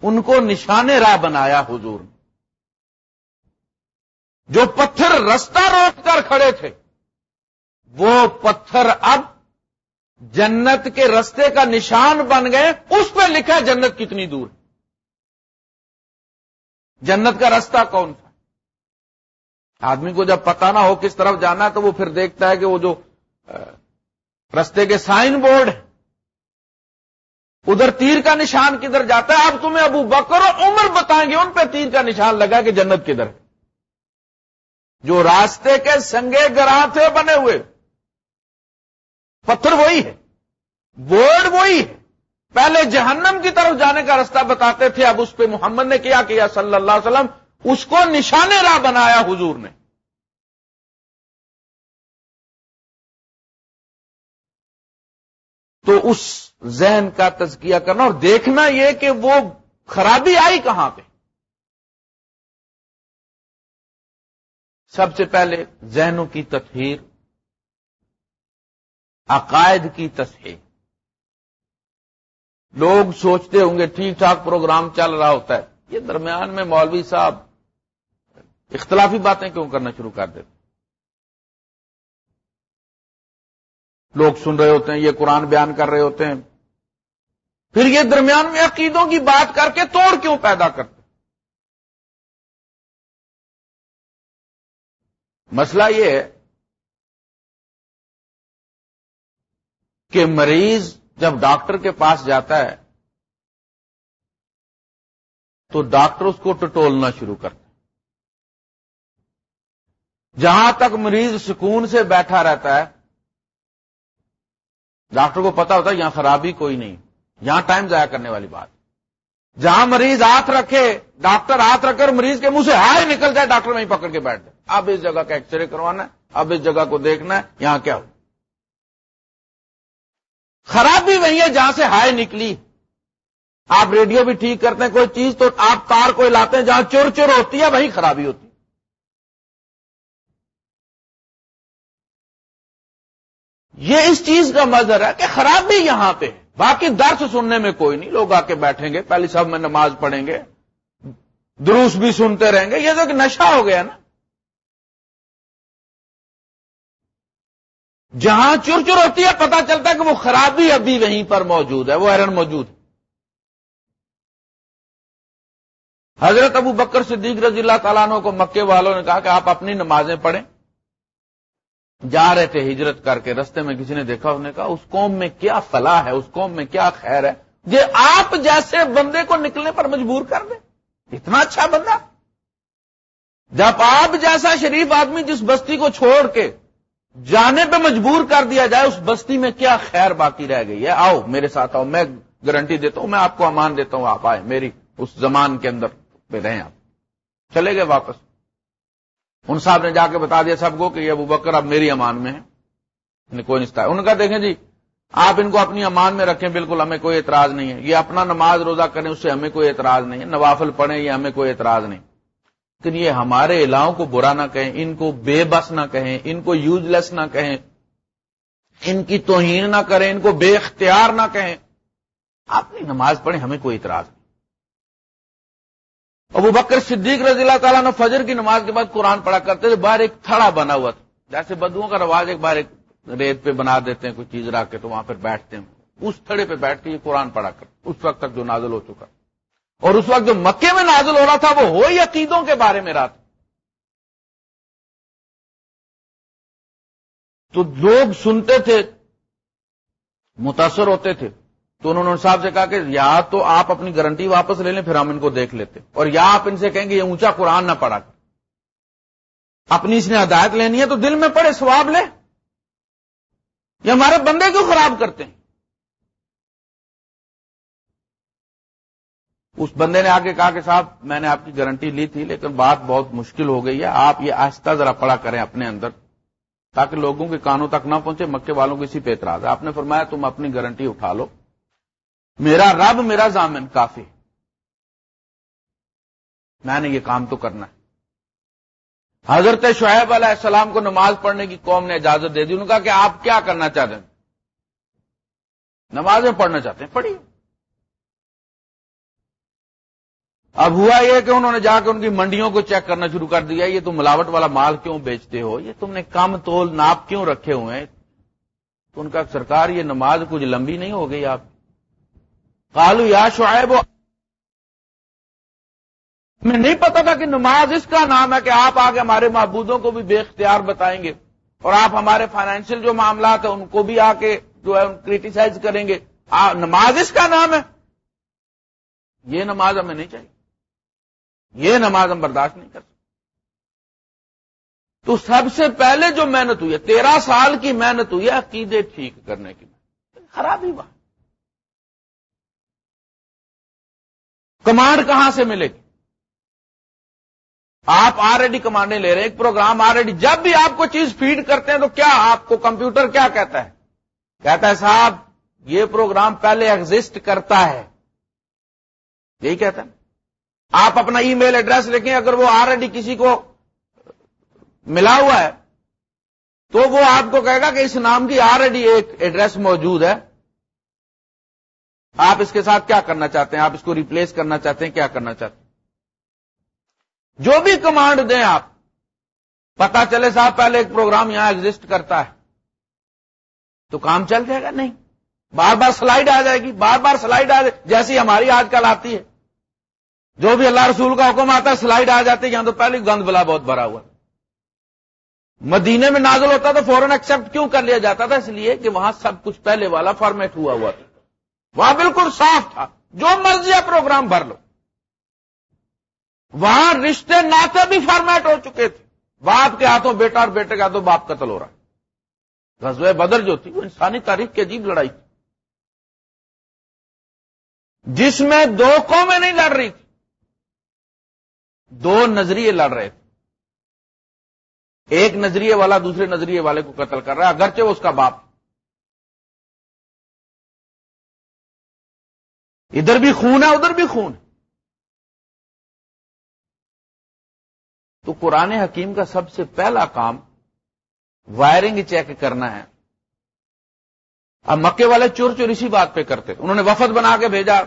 [SPEAKER 1] ان کو نشانے راہ بنایا حضور نے جو پتھر رستہ
[SPEAKER 2] روک کر کھڑے تھے وہ پتھر اب جنت کے رستے کا نشان بن گئے اس پہ لکھا جنت کتنی دور ہے جنت کا رستہ کون تھا آدمی کو جب پتہ نہ ہو کس طرف جانا ہے تو وہ پھر دیکھتا ہے کہ وہ جو رستے کے سائن بورڈ ہے ادھر تیر کا نشان کدھر جاتا ہے اب تمہیں ابو بکر اور عمر بتائیں گے ان پہ تیر کا نشان لگا کہ جنت کدھر جو راستے کے سنگے گراہ تھے بنے ہوئے پتھر وہی ہے بورڈ وہی ہے پہلے جہنم کی طرف جانے کا راستہ بتاتے تھے اب اس پہ محمد
[SPEAKER 1] نے کیا کیا صلی اللہ علیہ وسلم اس کو نشانے راہ بنایا حضور نے تو اس ذہن کا تزکیہ کرنا اور دیکھنا یہ کہ وہ خرابی آئی کہاں پہ سب سے پہلے ذہنوں کی تطہیر عقائد کی تصحیح
[SPEAKER 2] لوگ سوچتے ہوں گے ٹھیک ٹھاک پروگرام چل رہا ہوتا ہے یہ درمیان میں مولوی صاحب اختلافی باتیں کیوں کرنا شروع کر دیتے لوگ سن رہے ہوتے ہیں یہ قرآن بیان کر
[SPEAKER 1] رہے ہوتے ہیں پھر یہ درمیان میں عقیدوں کی بات کر کے توڑ کیوں پیدا کرتے مسئلہ یہ ہے کہ مریض جب ڈاکٹر کے پاس جاتا ہے تو ڈاکٹر اس کو ٹٹولنا شروع کرتے جہاں تک
[SPEAKER 2] مریض سکون سے بیٹھا رہتا ہے ڈاکٹر کو پتا ہوتا ہے یہاں خرابی کوئی نہیں یہاں ٹائم ضائع کرنے والی بات جہاں مریض ہاتھ رکھے ڈاکٹر ہاتھ رکھ کر مریض کے منہ سے ہائے نکل جائے ڈاکٹر وہیں پکڑ کے بیٹھ جائے اب اس جگہ کا ایکس رے کروانا ہے اب اس جگہ کو دیکھنا ہے یہاں کیا ہو خراب بھی ہے جہاں سے ہائے نکلی آپ ریڈیو بھی ٹھیک کرتے ہیں کوئی چیز تو آپ
[SPEAKER 1] تار کو لاتے ہیں جہاں چور چور ہوتی ہے وہیں خرابی ہوتی ہے یہ اس چیز کا مظہر ہے کہ خرابی
[SPEAKER 2] یہاں پہ باقی درس سننے میں کوئی نہیں لوگ آ کے بیٹھیں گے پہلے سب میں نماز پڑھیں گے
[SPEAKER 1] دروس بھی سنتے رہیں گے یہ تو ایک نشہ ہو گیا نا جہاں چور چور ہوتی ہے پتا چلتا ہے کہ وہ خرابی ابھی وہیں پر موجود ہے وہ ایرن موجود ہے
[SPEAKER 2] حضرت ابو بکر صدیق رضی اللہ تعالیٰ کو مکے والوں نے کہا کہ آپ اپنی نمازیں پڑھیں جا رہے تھے ہجرت کر کے رستے میں کسی نے دیکھا انہوں نے کہا اس قوم میں کیا فلاح ہے اس قوم میں کیا خیر ہے یہ آپ جیسے بندے کو نکلنے پر مجبور کر دیں اتنا اچھا بندہ جب آپ جیسا شریف آدمی جس بستی کو چھوڑ کے جانے پہ مجبور کر دیا جائے اس بستی میں کیا خیر باقی رہ گئی ہے آؤ میرے ساتھ آؤ میں گارنٹی دیتا ہوں میں آپ کو امان دیتا ہوں آپ آئے میری اس زمان کے اندر پہ رہیں آپ چلے گئے واپس ان صاحب نے جا کے بتا دیا سب کو کہ یہ ابو بکر اب میری امان میں ہے کوئی نشتہ ہے ان کا دیکھیں جی آپ ان کو اپنی امان میں رکھیں بالکل ہمیں کوئی اعتراض نہیں ہے یہ اپنا نماز روزہ کریں اس سے ہمیں کوئی اعتراض نہیں ہے نوافل پڑھیں یہ ہمیں کوئی اعتراض نہیں لیکن یہ ہمارے علاؤں کو برا نہ کہیں ان کو بے بس نہ کہیں ان کو یوز لیس نہ کہیں ان کی توہین نہ کریں ان کو بے اختیار نہ کہیں اپنی نماز پڑھیں ہمیں کوئی اعتراض نہیں ابو بکر صدیق رضی اللہ تعالیٰ نے فجر کی نماز کے بعد قرآن پڑھا کرتے تھے باہر ایک تھڑا بنا ہوا تھا جیسے بدوؤں کا رواج ایک بار ایک ریت پہ بنا دیتے ہیں کوئی چیز رکھ کے تو وہاں پہ بیٹھتے ہیں اس تھڑے پہ بیٹھ کے یہ قرآن پڑھا کر اس وقت تک جو نازل ہو چکا اور اس وقت جو مکے میں
[SPEAKER 1] نازل ہو رہا تھا وہ ہو عقیدوں کے بارے میں رہا تھا تو لوگ سنتے تھے متاثر
[SPEAKER 2] ہوتے تھے تو انہوں نے صاحب سے کہا کہ یا تو آپ اپنی گارنٹی واپس لے لیں پھر ہم ان کو دیکھ لیتے اور یا آپ ان سے کہیں گے یہ اونچا قرآن نہ پڑا اپنی اس نے ہدایت لینی ہے تو
[SPEAKER 1] دل میں پڑے سواب لے یا ہمارے بندے کیوں خراب کرتے ہیں اس بندے نے آگے کہا کہ صاحب
[SPEAKER 2] میں نے آپ کی گارنٹی لی تھی لیکن بات بہت مشکل ہو گئی ہے آپ یہ آہستہ ذرا پڑا کریں اپنے اندر تاکہ لوگوں کے کانوں تک نہ پہنچے مکے والوں کو اسی پہ اعتراض ہے آپ نے فرمایا تم اپنی گارنٹی اٹھا لو میرا رب میرا ضامن کافی میں نے یہ کام تو کرنا ہے حضرت شعیب علیہ السلام کو نماز پڑھنے کی قوم نے اجازت دے دی انہوں نے کہا کہ آپ کیا کرنا چاہتے ہیں نمازیں پڑھنا چاہتے ہیں پڑھیے اب ہوا یہ کہ انہوں نے جا کے ان کی منڈیوں کو چیک کرنا شروع کر دیا یہ تم ملاوٹ والا مال کیوں بیچتے ہو یہ تم نے کم تول ناپ کیوں رکھے ہوئے ان کا سرکار یہ نماز کچھ لمبی نہیں ہو گئی آپ قالو یا شعیب ہمیں نہیں پتا تھا کہ نماز اس کا نام ہے کہ آپ آگے ہمارے معبودوں کو بھی بے اختیار بتائیں گے اور آپ ہمارے فائنینشیل جو معاملات ہیں ان کو بھی آ کے جو ہے کریٹیسائز کریں گے نماز اس کا نام ہے یہ نماز ہمیں نہیں چاہیے یہ نماز ہم برداشت نہیں کر سکتے تو سب سے پہلے جو محنت ہوئی ہے تیرہ سال کی محنت ہوئی ہے عقیدے ٹھیک کرنے کی خرابی بات
[SPEAKER 1] کمانڈ کہاں سے ملے گی آپ آلریڈی کمانڈیں لے رہے ہیں ایک پروگرام آلریڈی جب بھی آپ کو
[SPEAKER 2] چیز فیڈ کرتے ہیں تو کیا آپ کو کمپیوٹر کیا کہتا ہے کہتا ہے صاحب یہ پروگرام پہلے ایگزٹ کرتا ہے یہی کہتا ہے آپ اپنا ای میل ایڈریس لکھیں اگر وہ آلریڈی کسی کو ملا ہوا ہے تو وہ آپ کو کہے گا کہ اس نام کی آلریڈی ایک ایڈریس موجود ہے آپ اس کے ساتھ کیا کرنا چاہتے ہیں آپ اس کو ریپلیس کرنا چاہتے ہیں کیا کرنا چاہتے ہیں جو بھی کمانڈ دیں آپ پتا چلے صاحب پہلے ایک پروگرام یہاں ایگزٹ کرتا ہے تو کام چل جائے گا نہیں بار بار سلائڈ آ جائے گی بار بار سلائڈ آ جائے جیسی ہماری آج کل آتی ہے جو بھی اللہ رسول کا حکم آتا ہے سلائیڈ آ جاتی ہے یہاں تو پہلے گند بلا بہت بھرا ہوا مدینے میں نازل ہوتا تو فوراً ایکسپٹ کیوں کر لیا جاتا تھا اس لیے کہ وہاں سب کچھ پہلے والا فارمیٹ ہوا ہوا تھا وہاں بالکل صاف تھا جو مرضی ہے پروگرام بھر لو وہاں رشتے ناطے بھی فارمیٹ ہو چکے تھے باپ کے ہاتھوں بیٹا اور بیٹے کے ہاتھوں باپ قتل ہو رہا ہے بدر جو تھی وہ انسانی تاریخ کی عجیب لڑائی تھی
[SPEAKER 1] جس میں دو قومیں نہیں لڑ رہی تھی دو نظریے لڑ رہے تھے ایک نظریے والا دوسرے نظریے والے کو قتل کر رہا ہے اگرچہ وہ اس کا باپ ادھر بھی خون ہے ادھر بھی خون تو قرآن حکیم کا سب سے پہلا کام وائرنگ چیک کرنا ہے اب مکے والے چور چور اسی
[SPEAKER 2] بات پہ کرتے انہوں نے وفد بنا کے بھیجا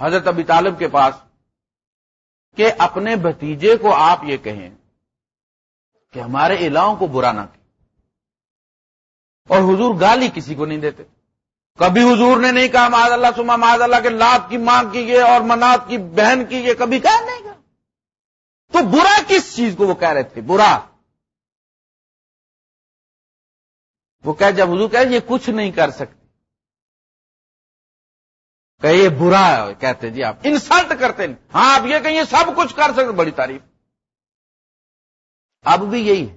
[SPEAKER 2] حضرت ابی طالب کے پاس کہ اپنے بھتیجے کو آپ یہ کہیں کہ ہمارے علاؤں کو برا نہ کی اور حضور گالی کسی کو نہیں دیتے کبھی حضور نے نہیں کہا معاذ اللہ سما معاذ اللہ کے لات کی ماں کی یہ اور منات کی بہن
[SPEAKER 1] کی یہ کبھی کہا نہیں گا تو برا کس چیز کو وہ کہہ رہے تھے برا وہ کہہ جب حضور کہ یہ کچھ نہیں کر سکتے کہ یہ برا ہے کہتے جی آپ انسلٹ کرتے ہیں
[SPEAKER 2] ہاں آپ یہ یہ سب کچھ کر سکتے بڑی تعریف اب بھی یہی ہے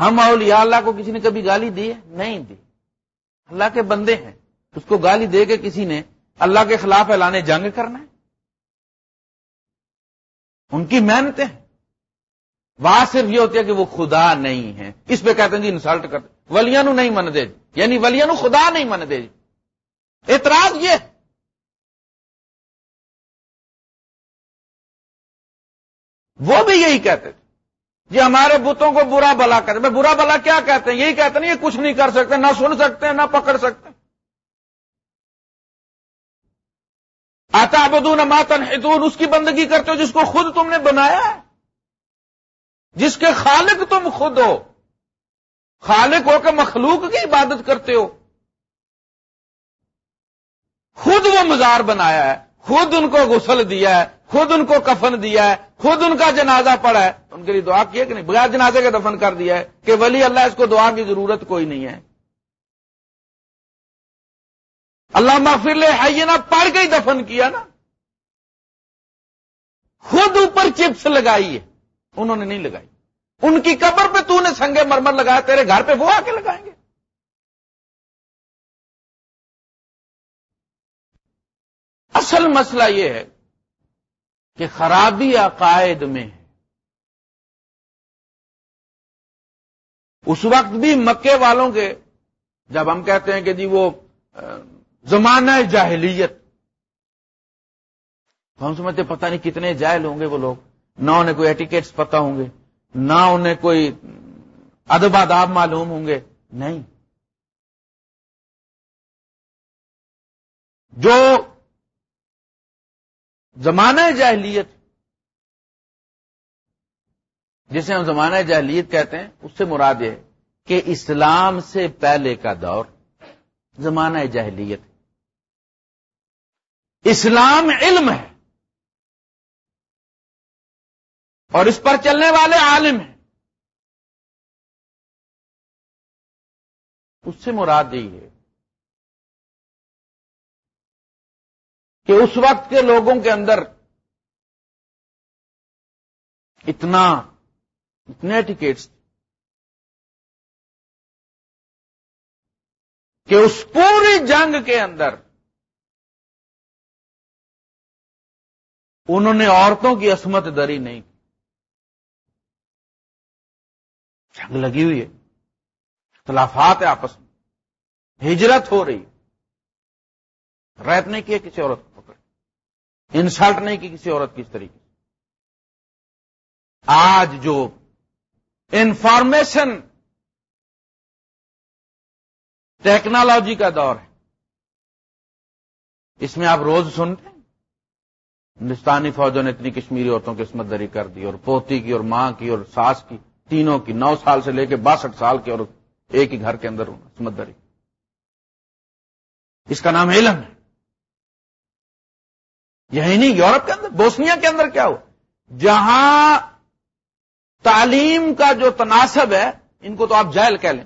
[SPEAKER 2] ہم اولیاء اللہ کو کسی نے کبھی گالی دی ہے نہیں دی اللہ کے بندے ہیں اس کو گالی دے کے کسی نے اللہ کے خلاف اعلانے جنگ کرنا ہے ان کی محنتیں وہاں صرف یہ ہوتی ہے کہ وہ خدا نہیں ہے اس پہ کہتے ہیں جی انسلٹ کرتے ولیانو نہیں من دے جی یعنی ولیانو خدا نہیں من دے جی
[SPEAKER 1] اعتراض یہ وہ بھی یہی کہتے تھے جی ہمارے بتوں کو
[SPEAKER 2] برا بلا کرتے برا بلا کیا کہتے ہیں یہی کہتے ہیں یہ کچھ نہیں کر سکتے نہ سن سکتے ہیں نہ پکڑ سکتے
[SPEAKER 1] آتا بدون اس کی بندگی کرتے ہو جس کو خود تم نے بنایا ہے جس کے خالق تم
[SPEAKER 2] خود ہو خالق ہو کے مخلوق کی عبادت کرتے ہو خود وہ مزار بنایا ہے خود ان کو غسل دیا ہے خود ان کو کفن دیا ہے خود ان کا جنازہ پڑا ہے ان کے لیے دعا کیا کہ نہیں بغیر جنازے کے دفن کر
[SPEAKER 1] دیا ہے کہ ولی اللہ اس کو دعا کی ضرورت کوئی نہیں ہے اللہ محفل لے آئیے نا پارک ہی دفن کیا نا
[SPEAKER 2] خود اوپر چپس لگائی ہے انہوں نے نہیں لگائی ان کی قبر پہ
[SPEAKER 1] تو نے سنگے مرمر لگایا تیرے گھر پہ وہ آ کے لگائیں گے اصل مسئلہ یہ ہے کہ خرابی عقائد میں ہے اس وقت بھی مکے والوں کے جب ہم کہتے ہیں کہ جی وہ
[SPEAKER 2] زمانہ جاہلیت ہم سمجھتے پتہ نہیں کتنے جاہل ہوں گے وہ لوگ نہ انہیں کوئی ایٹیکیٹس پتہ ہوں گے نہ انہیں کوئی
[SPEAKER 1] ادب آداب معلوم ہوں گے نہیں جو زمانہ جاہلیت جسے ہم زمانہ جاہلیت کہتے ہیں
[SPEAKER 2] اس سے مراد ہے کہ اسلام سے پہلے کا دور زمانہ
[SPEAKER 1] جاہلیت اسلام علم ہے اور اس پر چلنے والے عالم ہیں اس سے مراد یہ ہے کہ اس وقت کے لوگوں کے اندر اتنا اتنے ٹکٹس کہ اس پوری جنگ کے اندر انہوں نے عورتوں کی عصمت دری نہیں کی
[SPEAKER 2] جنگ لگی ہوئی ہے اختلافات آپس میں ہجرت ہو رہی ریپ نہیں کیا کسی عورت کو پکڑ انسلٹ نہیں کی کسی عورت
[SPEAKER 1] کس طریقے آج جو انفارمیشن ٹیکنالوجی کا دور ہے اس میں آپ روز سنتے ہیں ہندوستانی
[SPEAKER 2] فوجوں نے اتنی کشمیری عورتوں کی عصمت دری کر دی اور پوتی کی اور ماں کی اور ساس کی تینوں کی نو سال سے لے کے باسٹھ سال کی اور ایک ہی گھر کے اندر عصمت دری اس کا نام ہے یہی نہیں یورپ کے اندر بوسنیا کے اندر کیا ہو جہاں تعلیم کا جو تناسب
[SPEAKER 1] ہے ان کو تو آپ جائل کہہ لیں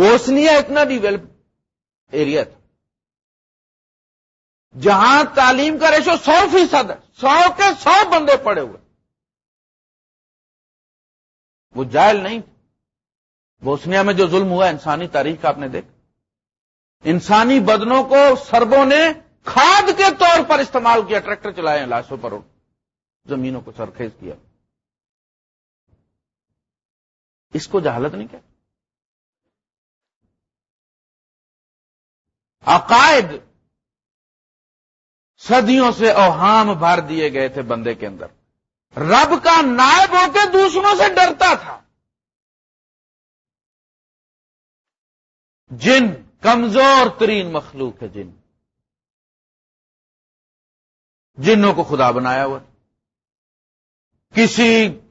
[SPEAKER 1] بوسنیا اتنا ڈیولپ ایریا تھا جہاں تعلیم کا ریشو سو فیصد ہے سو کے سو بندے پڑے ہوئے
[SPEAKER 2] وہ جائل نہیں بوسنیا میں جو ظلم ہوا انسانی تاریخ کا آپ نے دیکھا انسانی بدنوں کو سربوں نے کھاد کے طور پر استعمال کیا ٹریکٹر ہیں لاشوں پر زمینوں کو سرخیز کیا
[SPEAKER 1] اس کو جہالت نہیں کیا عقائد صدیوں
[SPEAKER 2] سے اوہام بھر دیے گئے تھے بندے کے اندر رب کا نائب ہو کے دوسروں
[SPEAKER 1] سے ڈرتا تھا جن کمزور ترین مخلوق ہے جن جنوں کو خدا بنایا ہوا کسی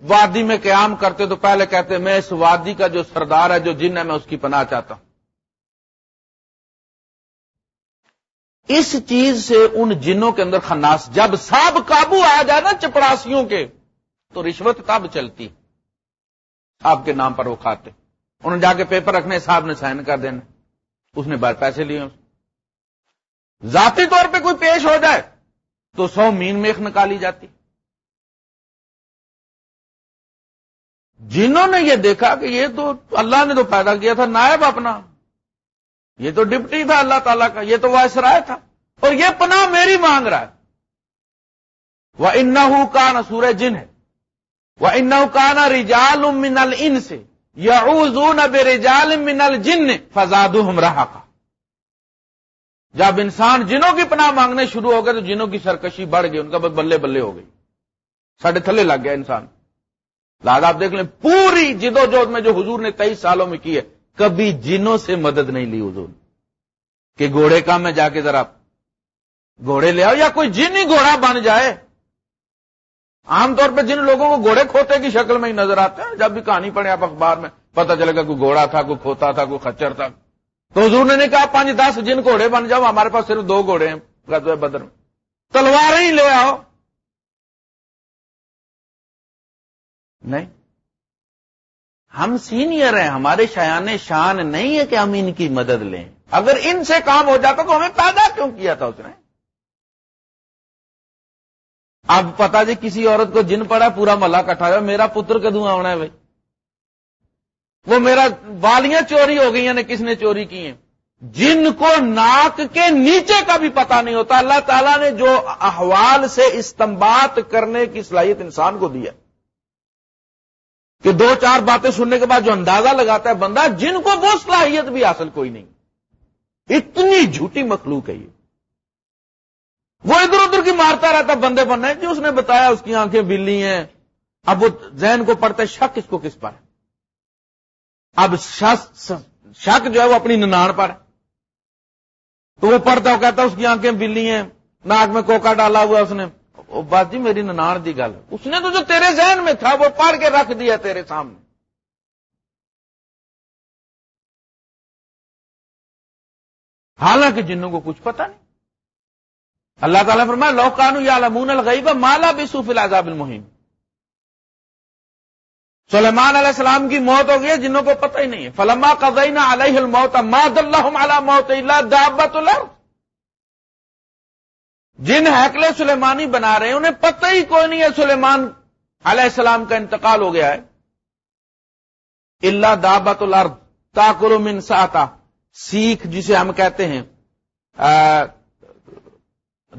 [SPEAKER 1] وادی میں
[SPEAKER 2] قیام کرتے تو پہلے کہتے میں اس وادی کا جو سردار ہے جو جن ہے میں اس کی پناہ چاہتا ہوں اس چیز سے ان جنوں کے اندر خناس جب صاحب قابو آ جائے نا چپڑاسیوں کے تو رشوت تب چلتی آپ کے نام پر وہ کھاتے انہوں نے جا کے پیپر رکھنے صاحب نے سائن کر دینا
[SPEAKER 1] اس نے بار پیسے لیے ذاتی طور پہ کوئی پیش ہو جائے تو سو مین میخ نکالی جاتی
[SPEAKER 2] جنہوں نے یہ دیکھا کہ یہ تو اللہ نے تو پیدا کیا تھا نائب اپنا یہ تو ڈپٹی تھا اللہ تعالیٰ کا یہ تو رائے تھا اور یہ پنا میری مانگ رہا ہے وہ ان کا سورج جن ہے وہ ان نا رجال منل ان سے یا جن فضاد ہم رہا کا جب انسان جنوں کی پناہ مانگنے شروع ہو گئے تو جنوں کی سرکشی بڑھ گئی ان کا بس بلے بلے ہو گئی ساڑھے تھلے لگ گیا انسان لاد آپ دیکھ لیں پوری جدو میں جو حضور نے تیئیس سالوں میں کی ہے کبھی جنوں سے مدد نہیں لی حضور کہ گھوڑے کا میں جا کے ذرا گھوڑے لے آؤ یا کوئی جن ہی گھوڑا بن جائے عام طور پہ جن لوگوں کو گھوڑے کھوتے کی شکل میں ہی نظر آتے ہیں جب بھی کہانی پڑے آپ اخبار میں پتہ چلے گا کوئی گھوڑا تھا کوئی کھوتا تھا کوئی کچر تھا تو حضور نے نہیں کہا پانچ دس جن گھوڑے بن جاؤ ہمارے پاس صرف دو گھوڑے ہیں غزوہ بدر میں
[SPEAKER 1] تلوار ہی لے آؤ نہیں ہم سینئر ہیں ہمارے شایان شان نہیں ہے کہ ہم ان کی
[SPEAKER 2] مدد لیں اگر ان سے کام ہو جاتا تو ہمیں پیدا کیوں کیا تھا اس نے اب پتا جی کسی عورت کو جن پڑا پورا ملک ہوا میرا پتر کدوں آنا ہے بھائی وہ میرا والیاں چوری ہو گئی ہیں یعنی کس نے چوری کی ہیں جن کو ناک کے نیچے کا بھی پتا نہیں ہوتا اللہ تعالیٰ نے جو احوال سے استمبات کرنے کی صلاحیت انسان کو دیا کہ دو چار باتیں سننے کے بعد جو اندازہ لگاتا ہے بندہ جن کو وہ صلاحیت بھی حاصل کوئی نہیں اتنی جھوٹی مخلوق ہے یہ وہ ادھر ادھر کی مارتا رہتا بندے ہے جو اس نے بتایا اس کی آنکھیں بلی ہیں اب وہ ذہن کو ہے شک اس کو کس پر ہے اب شک جو ہے وہ اپنی ننان پر ہے تو وہ پڑھتا وہ کہتا اس کی آنکھیں بلی ہیں ناک میں کوکا ڈالا ہوا اس نے بات جی میری ننان دی گل اس نے تو جو تیرے ذہن میں تھا وہ پڑھ کے رکھ دیا
[SPEAKER 1] تیرے سامنے حالانکہ جنوں کو کچھ پتا نہیں اللہ تعالیٰ فرما لوکانو یا لمون الغیب مالا العذاب المہم
[SPEAKER 2] سلیمان علیہ السلام کی موت ہو گیا جنوں کو پتہ ہی نہیں ہے فلما موت اللہ دابت الارض جن ہیکل سلیمانی بنا رہے ہیں انہیں پتہ ہی کوئی نہیں ہے سلیمان علیہ السلام کا انتقال ہو گیا ہے اللہ دابت الارض تاکر من ساتا سیکھ جسے ہم کہتے ہیں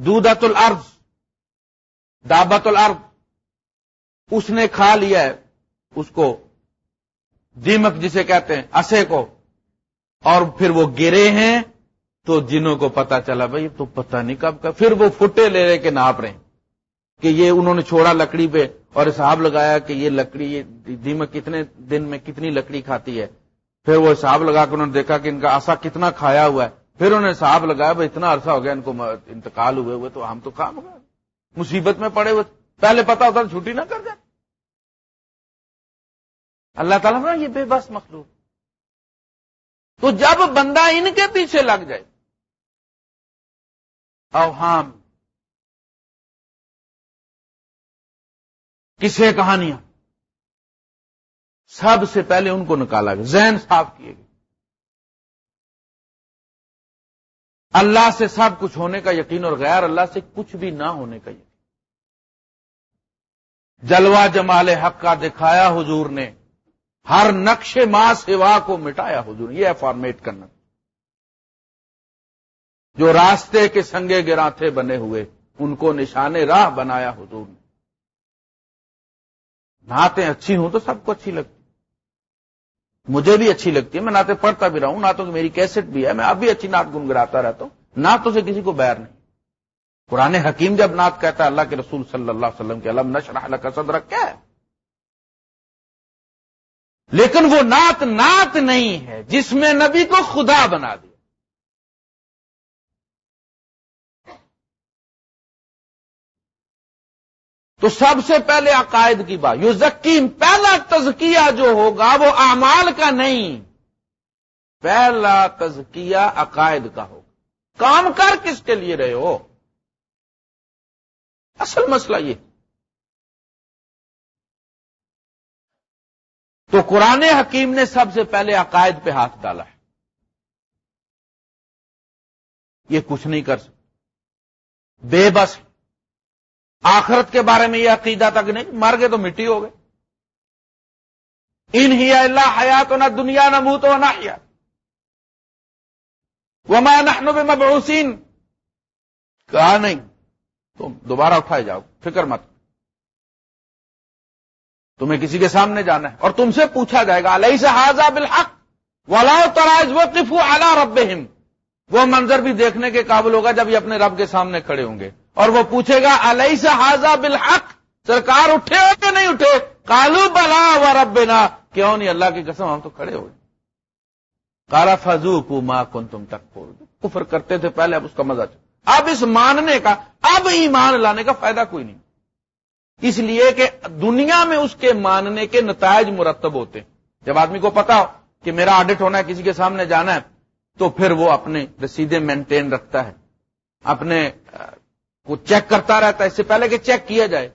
[SPEAKER 2] دودت الارض دابت الارض اس نے کھا لیا ہے اس کو دیمک جسے کہتے ہیں اسے کو اور پھر وہ گرے ہیں تو جنوں کو پتا چلا بھائی تو پتہ نہیں کب کا پھر وہ فٹے لے رہے کے ناپ رہے کہ یہ انہوں نے چھوڑا لکڑی پہ اور حساب لگایا کہ یہ لکڑی یہ کتنے دن میں کتنی لکڑی کھاتی ہے پھر وہ حساب لگا کے انہوں نے دیکھا کہ ان کا آسا کتنا کھایا ہوا ہے پھر انہوں نے حساب لگایا بھائی اتنا عرصہ ہو گیا ان کو انتقال ہوئے ہوئے تو ہم تو کام ہو
[SPEAKER 1] مصیبت میں پڑے ہوئے پہلے پتا ہوتا چھٹی نہ کر دیں اللہ تعالیٰ یہ بے بس مخلوق تو جب بندہ ان کے پیچھے لگ جائے اوہام کسے کہانیاں سب سے پہلے ان کو نکالا گیا ذہن صاف کیے گئے
[SPEAKER 2] اللہ سے سب کچھ ہونے کا یقین اور غیر اللہ سے کچھ بھی نہ ہونے کا یقین جلوہ جمال حق کا دکھایا حضور نے ہر نقش ماں سوا کو مٹایا حضور یہ فارمیٹ کرنا جو راستے کے سنگے گرا تھے بنے ہوئے ان کو نشان راہ بنایا حضور نے
[SPEAKER 1] نعتیں اچھی ہوں تو
[SPEAKER 2] سب کو اچھی لگتی مجھے بھی اچھی لگتی ہے میں نعتیں پڑھتا بھی رہا ہوں نعتوں کی میری کیسٹ بھی ہے میں اب بھی اچھی نعت گنگراتا رہتا ہوں نعتوں سے کسی کو بیر نہیں پرانے حکیم جب نعت کہتا ہے اللہ کے رسول صلی اللہ علیہ وسلم کے علم اللہ کا صدر کیا ہے
[SPEAKER 1] لیکن وہ نعت نعت نہیں ہے جس میں نبی کو خدا بنا دی تو سب سے پہلے عقائد کی بات یو ذکیم پہلا
[SPEAKER 2] تزکیہ جو ہوگا وہ اعمال کا نہیں پہلا
[SPEAKER 1] تزکیہ عقائد کا ہوگا کام کر کس کے لیے رہے ہو اصل مسئلہ یہ تو قرآن حکیم نے سب سے پہلے عقائد پہ ہاتھ ڈالا ہے یہ کچھ نہیں کر سکتا بے بس آخرت کے بارے میں یہ عقیدہ تک نہیں مار گئے تو مٹی ہو گئے
[SPEAKER 2] ان ہی اللہ حیات نہ دنیا نہ منہ تو نہ وہ میں کہا نہیں تم دوبارہ اٹھائے جاؤ فکر مت تمہیں کسی کے سامنے جانا ہے اور تم سے پوچھا جائے گا سے بالحق ولاؤ تراج اعلی رب وہ منظر بھی دیکھنے کے قابل ہوگا جب یہ اپنے رب کے سامنے کھڑے ہوں گے اور وہ پوچھے گا علیہ سے حاضا بالحق سرکار اٹھے ہو کہ نہیں اٹھے کالو بلا و رب کیوں نہیں اللہ کی قسم ہم تو کھڑے ہوئے تھے پہلے اب اس کا مزہ اب اس ماننے کا اب ایمان لانے کا فائدہ کوئی نہیں اس لیے کہ دنیا میں اس کے ماننے کے نتائج مرتب ہوتے ہیں جب آدمی کو پتا ہو کہ میرا آڈٹ ہونا ہے کسی کے سامنے جانا ہے تو پھر وہ اپنے رسیدے مینٹین رکھتا ہے اپنے وہ چیک کرتا رہتا ہے اس سے پہلے کہ چیک کیا جائے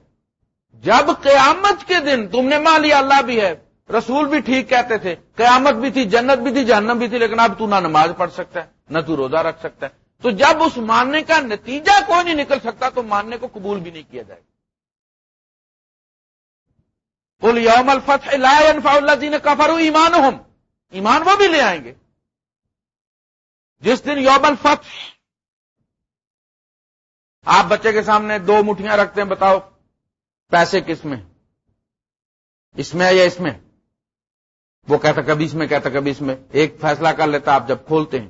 [SPEAKER 2] جب قیامت کے دن تم نے مان لیا اللہ بھی ہے رسول بھی ٹھیک کہتے تھے قیامت بھی تھی جنت بھی تھی جہنم بھی تھی لیکن اب تو نہ نماز پڑھ سکتا ہے نہ تو روزہ رکھ سکتا ہے تو جب اس ماننے کا نتیجہ کوئی نہیں نکل سکتا تو ماننے کو قبول بھی نہیں کیا جائے کل یوم الفت اللہ اللہ جی نے کفر ایمان وہ بھی لے آئیں گے جس دن یوم الفت آپ بچے کے سامنے دو مٹھیاں رکھتے ہیں بتاؤ پیسے کس میں اس میں یا اس میں وہ کہتا کبھی اس میں کہتا کبھی اس میں ایک فیصلہ کر لیتا آپ جب کھولتے ہیں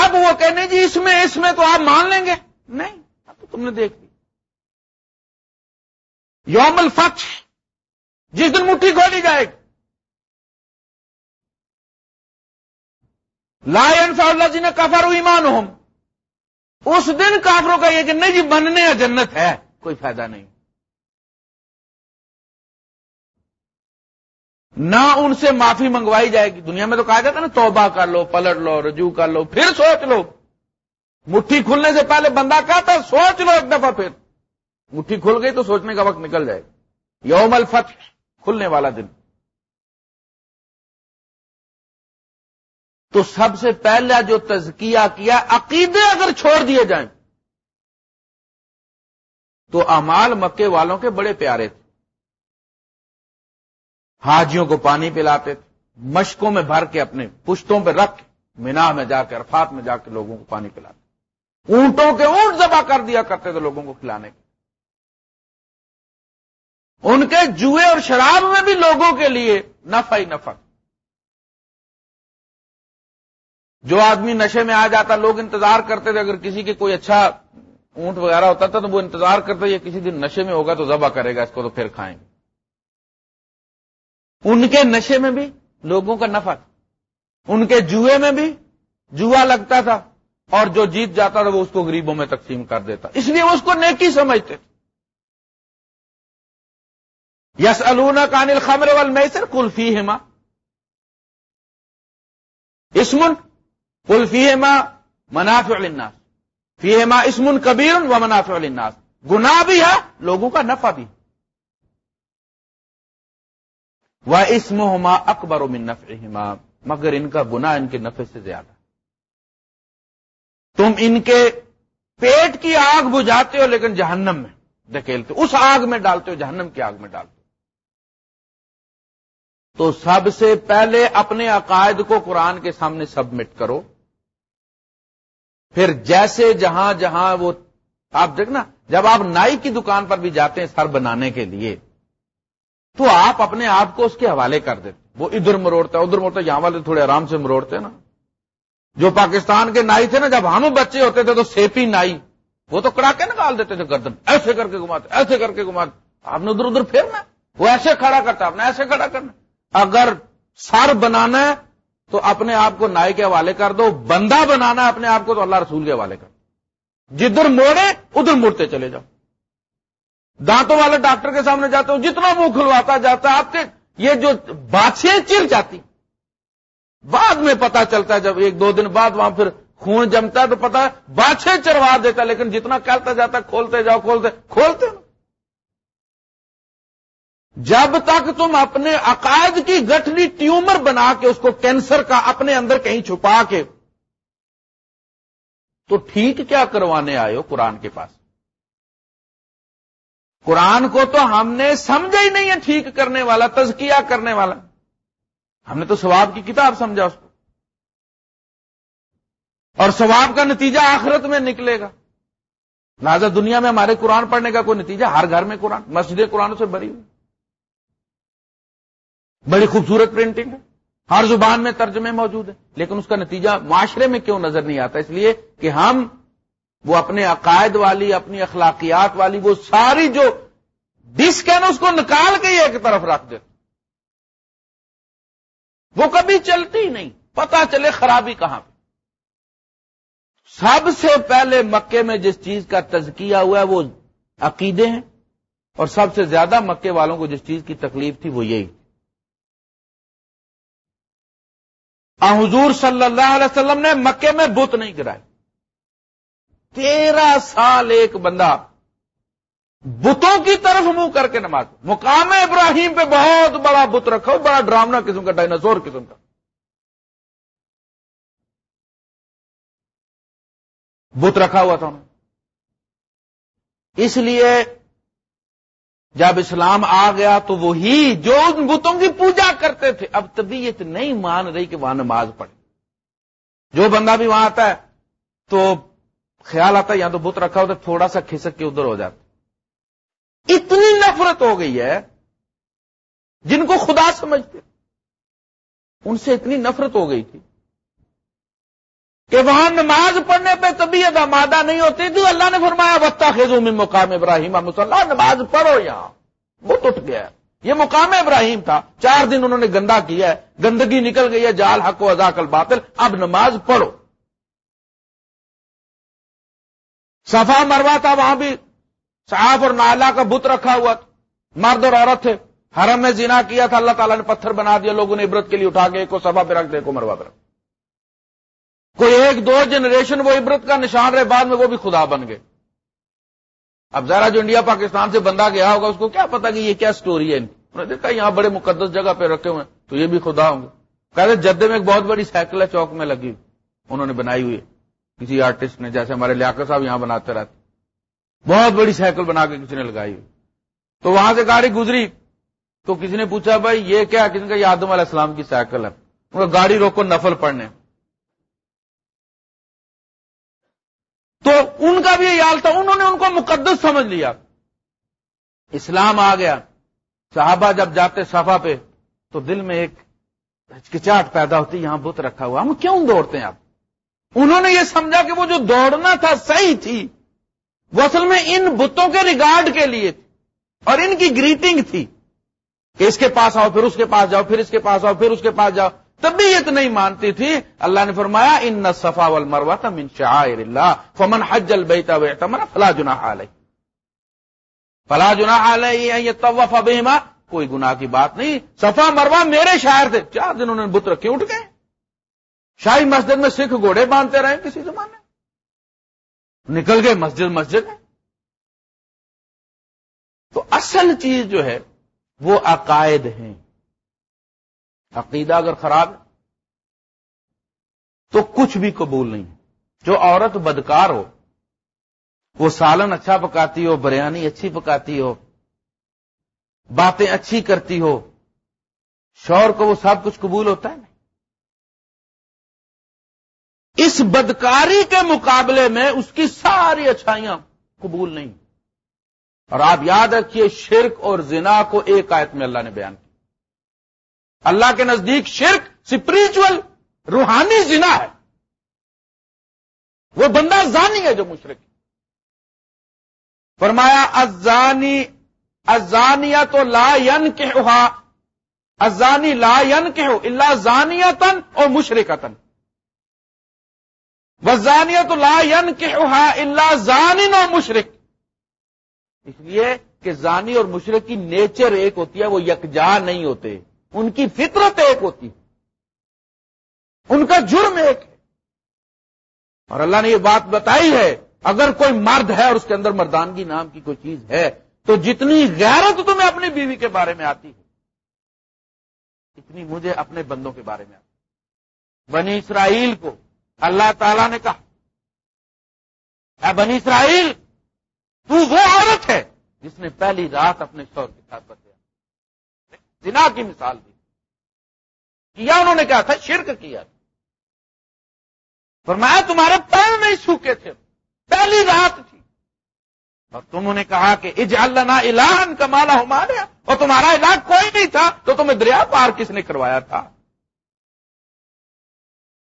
[SPEAKER 1] اب وہ کہنے جی اس میں اس میں تو آپ مان لیں گے نہیں اب تو تم نے دیکھ لی یوم الفتح جس دن مٹھی کھولی جائے گی اللہ جی نے کفر ایمان ہوم اس دن کافروں کا یہ کہ نہیں جی بننے جنت ہے
[SPEAKER 2] کوئی فائدہ نہیں نہ ان سے معافی منگوائی جائے گی دنیا میں تو کہا جاتا نا توبہ کر لو پلٹ لو رجوع کر لو پھر سوچ لو مٹھی کھلنے سے پہلے بندہ کہتا
[SPEAKER 1] سوچ لو ایک دفعہ پھر مٹھی کھل گئی تو سوچنے کا وقت نکل جائے یوم الفت کھلنے والا دن تو سب سے پہلا جو تزکیہ کیا عقیدے اگر چھوڑ دیے جائیں تو امال مکے والوں کے بڑے پیارے تھے حاجیوں کو پانی پلاتے تھے مشکوں میں بھر کے اپنے پشتوں
[SPEAKER 2] پہ رکھ مینا میں جا کے ارفات میں جا کے لوگوں کو پانی پلاتے اونٹوں کے اونٹ دبا
[SPEAKER 1] کر دیا کرتے تھے لوگوں کو کھلانے کے ان کے جوئے اور شراب میں بھی لوگوں کے لیے نفع ہی نفرت
[SPEAKER 2] جو آدمی نشے میں آ جاتا لوگ انتظار کرتے تھے اگر کسی کے کوئی اچھا اونٹ وغیرہ ہوتا تھا تو وہ انتظار کرتے یہ کسی دن نشے میں ہوگا تو ذبح کرے گا اس کو تو پھر کھائیں گے ان کے نشے میں بھی لوگوں کا نفع تھا ان کے جوئے میں بھی جوا لگتا تھا اور جو جیت جاتا تھا وہ اس کو غریبوں میں تقسیم کر
[SPEAKER 1] دیتا اس لیے وہ اس کو نیکی سمجھتے تھے یس النا کانل خمر وال نہیں کلفی ہما
[SPEAKER 2] اسمن کل فیما منافع الناس فیما اسم کبیر و منافع الناس گنا بھی ہے لوگوں کا نفع بھی و ہوما اکبر میں مگر ان کا گنا ان کے نفع سے زیادہ تم ان کے پیٹ کی آگ بجھاتے ہو لیکن جہنم میں دھکیلتے اس آگ میں ڈالتے ہو جہنم کی آگ میں ڈالتے ہو تو سب سے پہلے اپنے عقائد کو قرآن کے سامنے سبمٹ کرو پھر جیسے جہاں جہاں وہ آپ دیکھنا جب آپ نائی کی دکان پر بھی جاتے ہیں سر بنانے کے لیے تو آپ اپنے آپ کو اس کے حوالے کر دیتے وہ ادھر مروڑتا ہے ادھر مروڑتا ہے یہاں والے تھوڑے آرام سے مروڑتے نا جو پاکستان کے نائی تھے نا جب ہم بچے ہوتے تھے تو سیپی نائی وہ تو کڑا کے نکال دیتے تھے گردن ایسے کر کے گھماتے ایسے کر کے گھماتے آپ نے ادھر ادھر پھیرنا وہ ایسے کھڑا کرتا آپ نے ایسے کھڑا کرنا اگر سر بنانا ہے تو اپنے آپ کو نائی کے حوالے کر دو بندہ بنانا ہے اپنے آپ کو تو اللہ رسول کے حوالے کر دو جدھر موڑے ادھر مڑتے چلے جاؤ دانتوں والے ڈاکٹر کے سامنے جاتے ہو جتنا منہ کھلواتا جاتا ہے آپ کے یہ جو بادشیں چر جاتی بعد میں پتا چلتا ہے جب ایک دو دن بعد وہاں پھر خون جمتا ہے تو پتا ہے بادشیں چروا دیتا لیکن جتنا کرتا جاتا کھولتے جاؤ کھولتے کھولتے جب تک تم اپنے عقائد کی گٹھنی ٹیومر بنا کے اس کو کینسر کا اپنے اندر کہیں چھپا کے تو ٹھیک کیا کروانے آئے ہو قرآن کے پاس قرآن کو تو ہم نے سمجھا ہی نہیں ہے ٹھیک کرنے والا تزکیہ کرنے والا ہم نے تو سواب کی کتاب سمجھا اس کو اور ثواب کا نتیجہ آخرت میں نکلے گا لہذا دنیا میں ہمارے قرآن پڑھنے کا کوئی نتیجہ ہر گھر میں قرآن مسجدیں قرآن سے بری ہوئی بڑی خوبصورت پرنٹنگ ہے ہر زبان میں ترجمے موجود ہیں لیکن اس کا نتیجہ معاشرے میں کیوں نظر نہیں آتا اس لیے کہ ہم وہ اپنے عقائد والی اپنی اخلاقیات والی وہ ساری جو ڈسک ہے نا اس کو نکال کے ایک طرف رکھ دیتے وہ کبھی چلتی نہیں پتا چلے خرابی کہاں پہ سب سے پہلے مکے میں جس چیز کا تزکیہ ہوا ہے وہ عقیدے ہیں اور سب سے زیادہ مکے والوں کو جس چیز کی تکلیف تھی وہ یہی حضور صلی اللہ علیہ وسلم نے مکے میں بت نہیں گرائے
[SPEAKER 1] تیرہ سال
[SPEAKER 2] ایک بندہ بتوں کی طرف منہ کر کے نماز مقام ابراہیم
[SPEAKER 1] پہ بہت بڑا بت رکھا بڑا ڈرامنا قسم کا ڈائناسور قسم کا بت رکھا ہوا تھا انہوں اس لیے جب اسلام آ گیا تو
[SPEAKER 2] وہی جو ان بتوں کی پوجا کرتے تھے اب طبیعت نہیں مان رہی کہ وہاں نماز پڑھے جو بندہ بھی وہاں آتا ہے تو خیال آتا ہے یا تو بت رکھا ہوتا ہے تھوڑا سا کھسک کے ادھر ہو جاتا اتنی نفرت ہو گئی ہے جن کو خدا سمجھتے ان سے اتنی نفرت ہو گئی تھی کہ وہاں نماز پڑھنے پہ طبیعت آمادہ نہیں ہوتی تھی اللہ نے فرمایا میں مقام ابراہیم مسلح نماز پڑھو یہاں وہ ٹوٹ گیا یہ مقام ابراہیم تھا چار دن انہوں نے گندا کیا ہے گندگی نکل گئی ہے جال حق و کر باطل اب نماز پڑھو صفا مروا تھا وہاں بھی صاف اور نالا کا بت رکھا ہوا تھا مرد اور عورت تھے حرم میں زنا کیا تھا اللہ تعالیٰ نے پتھر بنا دیا لوگوں نے عبرت کے لیے اٹھا کے ایک کو صفا پہ رکھ دے کو مروا پہ رکھ کوئی ایک دو جنریشن وہ عبرت کا نشان رہے بعد میں وہ بھی خدا بن گئے اب ذرا جو انڈیا پاکستان سے بندہ گیا ہوگا اس کو کیا پتا کہ یہ کیا سٹوری ہے انہوں نے یہاں بڑے مقدس جگہ پہ رکھے ہوئے ہیں تو یہ بھی خدا ہوں گے کہتے جدے میں ایک بہت بڑی سائیکل ہے چوک میں لگی انہوں نے بنائی ہوئی کسی آرٹسٹ نے جیسے ہمارے لیاقت صاحب یہاں بناتے رہتے بہت بڑی سائیکل بنا کے کسی نے لگائی ہوئی تو وہاں سے گاڑی گزری تو کسی نے پوچھا بھائی یہ کیا کسی یہ آدم علیہ السلام کی سائیکل ہے ان کو گاڑی روکو نفل پڑنے
[SPEAKER 1] تو ان کا بھی یہ تھا انہوں نے ان کو مقدس سمجھ لیا اسلام آ گیا صحابہ
[SPEAKER 2] جب جاتے صفا پہ تو دل میں ایک ہچکچاہٹ پیدا ہوتی یہاں بت رکھا ہوا ہم کیوں دوڑتے ہیں آپ انہوں نے یہ سمجھا کہ وہ جو دوڑنا تھا صحیح تھی وہ اصل میں ان بتوں کے ریگارڈ کے لیے تھی اور ان کی گریٹنگ تھی کہ اس کے پاس آؤ پھر اس کے پاس جاؤ پھر اس کے پاس آؤ پھر اس کے پاس جاؤ طبیعت نہیں مانتی تھی اللہ نے فرمایا ان صفا و مروا تم ان شاء اللہ حج مرا فلا جنا فلا جنا حال کوئی گنا کی بات نہیں صفا مروا میرے شاعر تھے چار دنوں بت رکھے اٹھ گئے
[SPEAKER 1] شاہی مسجد میں سکھ گھوڑے باندھتے رہے کسی زمانے نکل گئے مسجد مسجد میں تو اصل چیز جو ہے وہ عقائد ہیں عقیدہ اگر خراب ہے
[SPEAKER 2] تو کچھ بھی قبول نہیں جو عورت بدکار ہو وہ سالن اچھا پکاتی ہو بریانی اچھی پکاتی ہو باتیں اچھی کرتی ہو شور کو وہ سب کچھ قبول ہوتا ہے نا اس بدکاری کے مقابلے میں اس کی ساری اچھائیاں قبول نہیں اور آپ یاد رکھیے شرک اور زنا کو ایک آیت میں اللہ نے بیان کیا اللہ کے نزدیک شرک اسپریچل روحانی زنا ہے وہ بندہ زانی ہے جو مشرق فرمایا ازانی ازانیہ تو لا ین کہوا ازانی لا ین کہو اللہ زانیہ تن اور مشرق وزانیہ تو لا ین کہ اللہ زانی نو مشرق اس لیے کہ زانی اور مشرق کی نیچر ایک ہوتی ہے وہ یکجا نہیں ہوتے ان کی فطرت ایک ہوتی ہے ان کا جرم ایک ہے اور اللہ نے یہ بات بتائی ہے اگر کوئی مرد ہے اور اس کے اندر مردانگی نام کی کوئی چیز ہے تو جتنی غیرت تمہیں اپنی بیوی کے بارے میں آتی ہے اتنی مجھے اپنے بندوں کے بارے میں آتی بنی اسرائیل کو اللہ تعالی نے کہا اے بنی اسرائیل تو وہ عورت ہے جس نے پہلی رات اپنے شور کے ساتھ بچے زنا کی مثال دی کیا انہوں نے کہا تھا شرک کیا تھا فرمایا تمہارے پیر نہیں سوکھے تھے پہلی رات تھی اور تمہوں نے کہا کہ اج اللہ کمالا ہمارے اور تمہارا الہ کوئی نہیں تھا تو تمہیں دریا پار کس نے کروایا تھا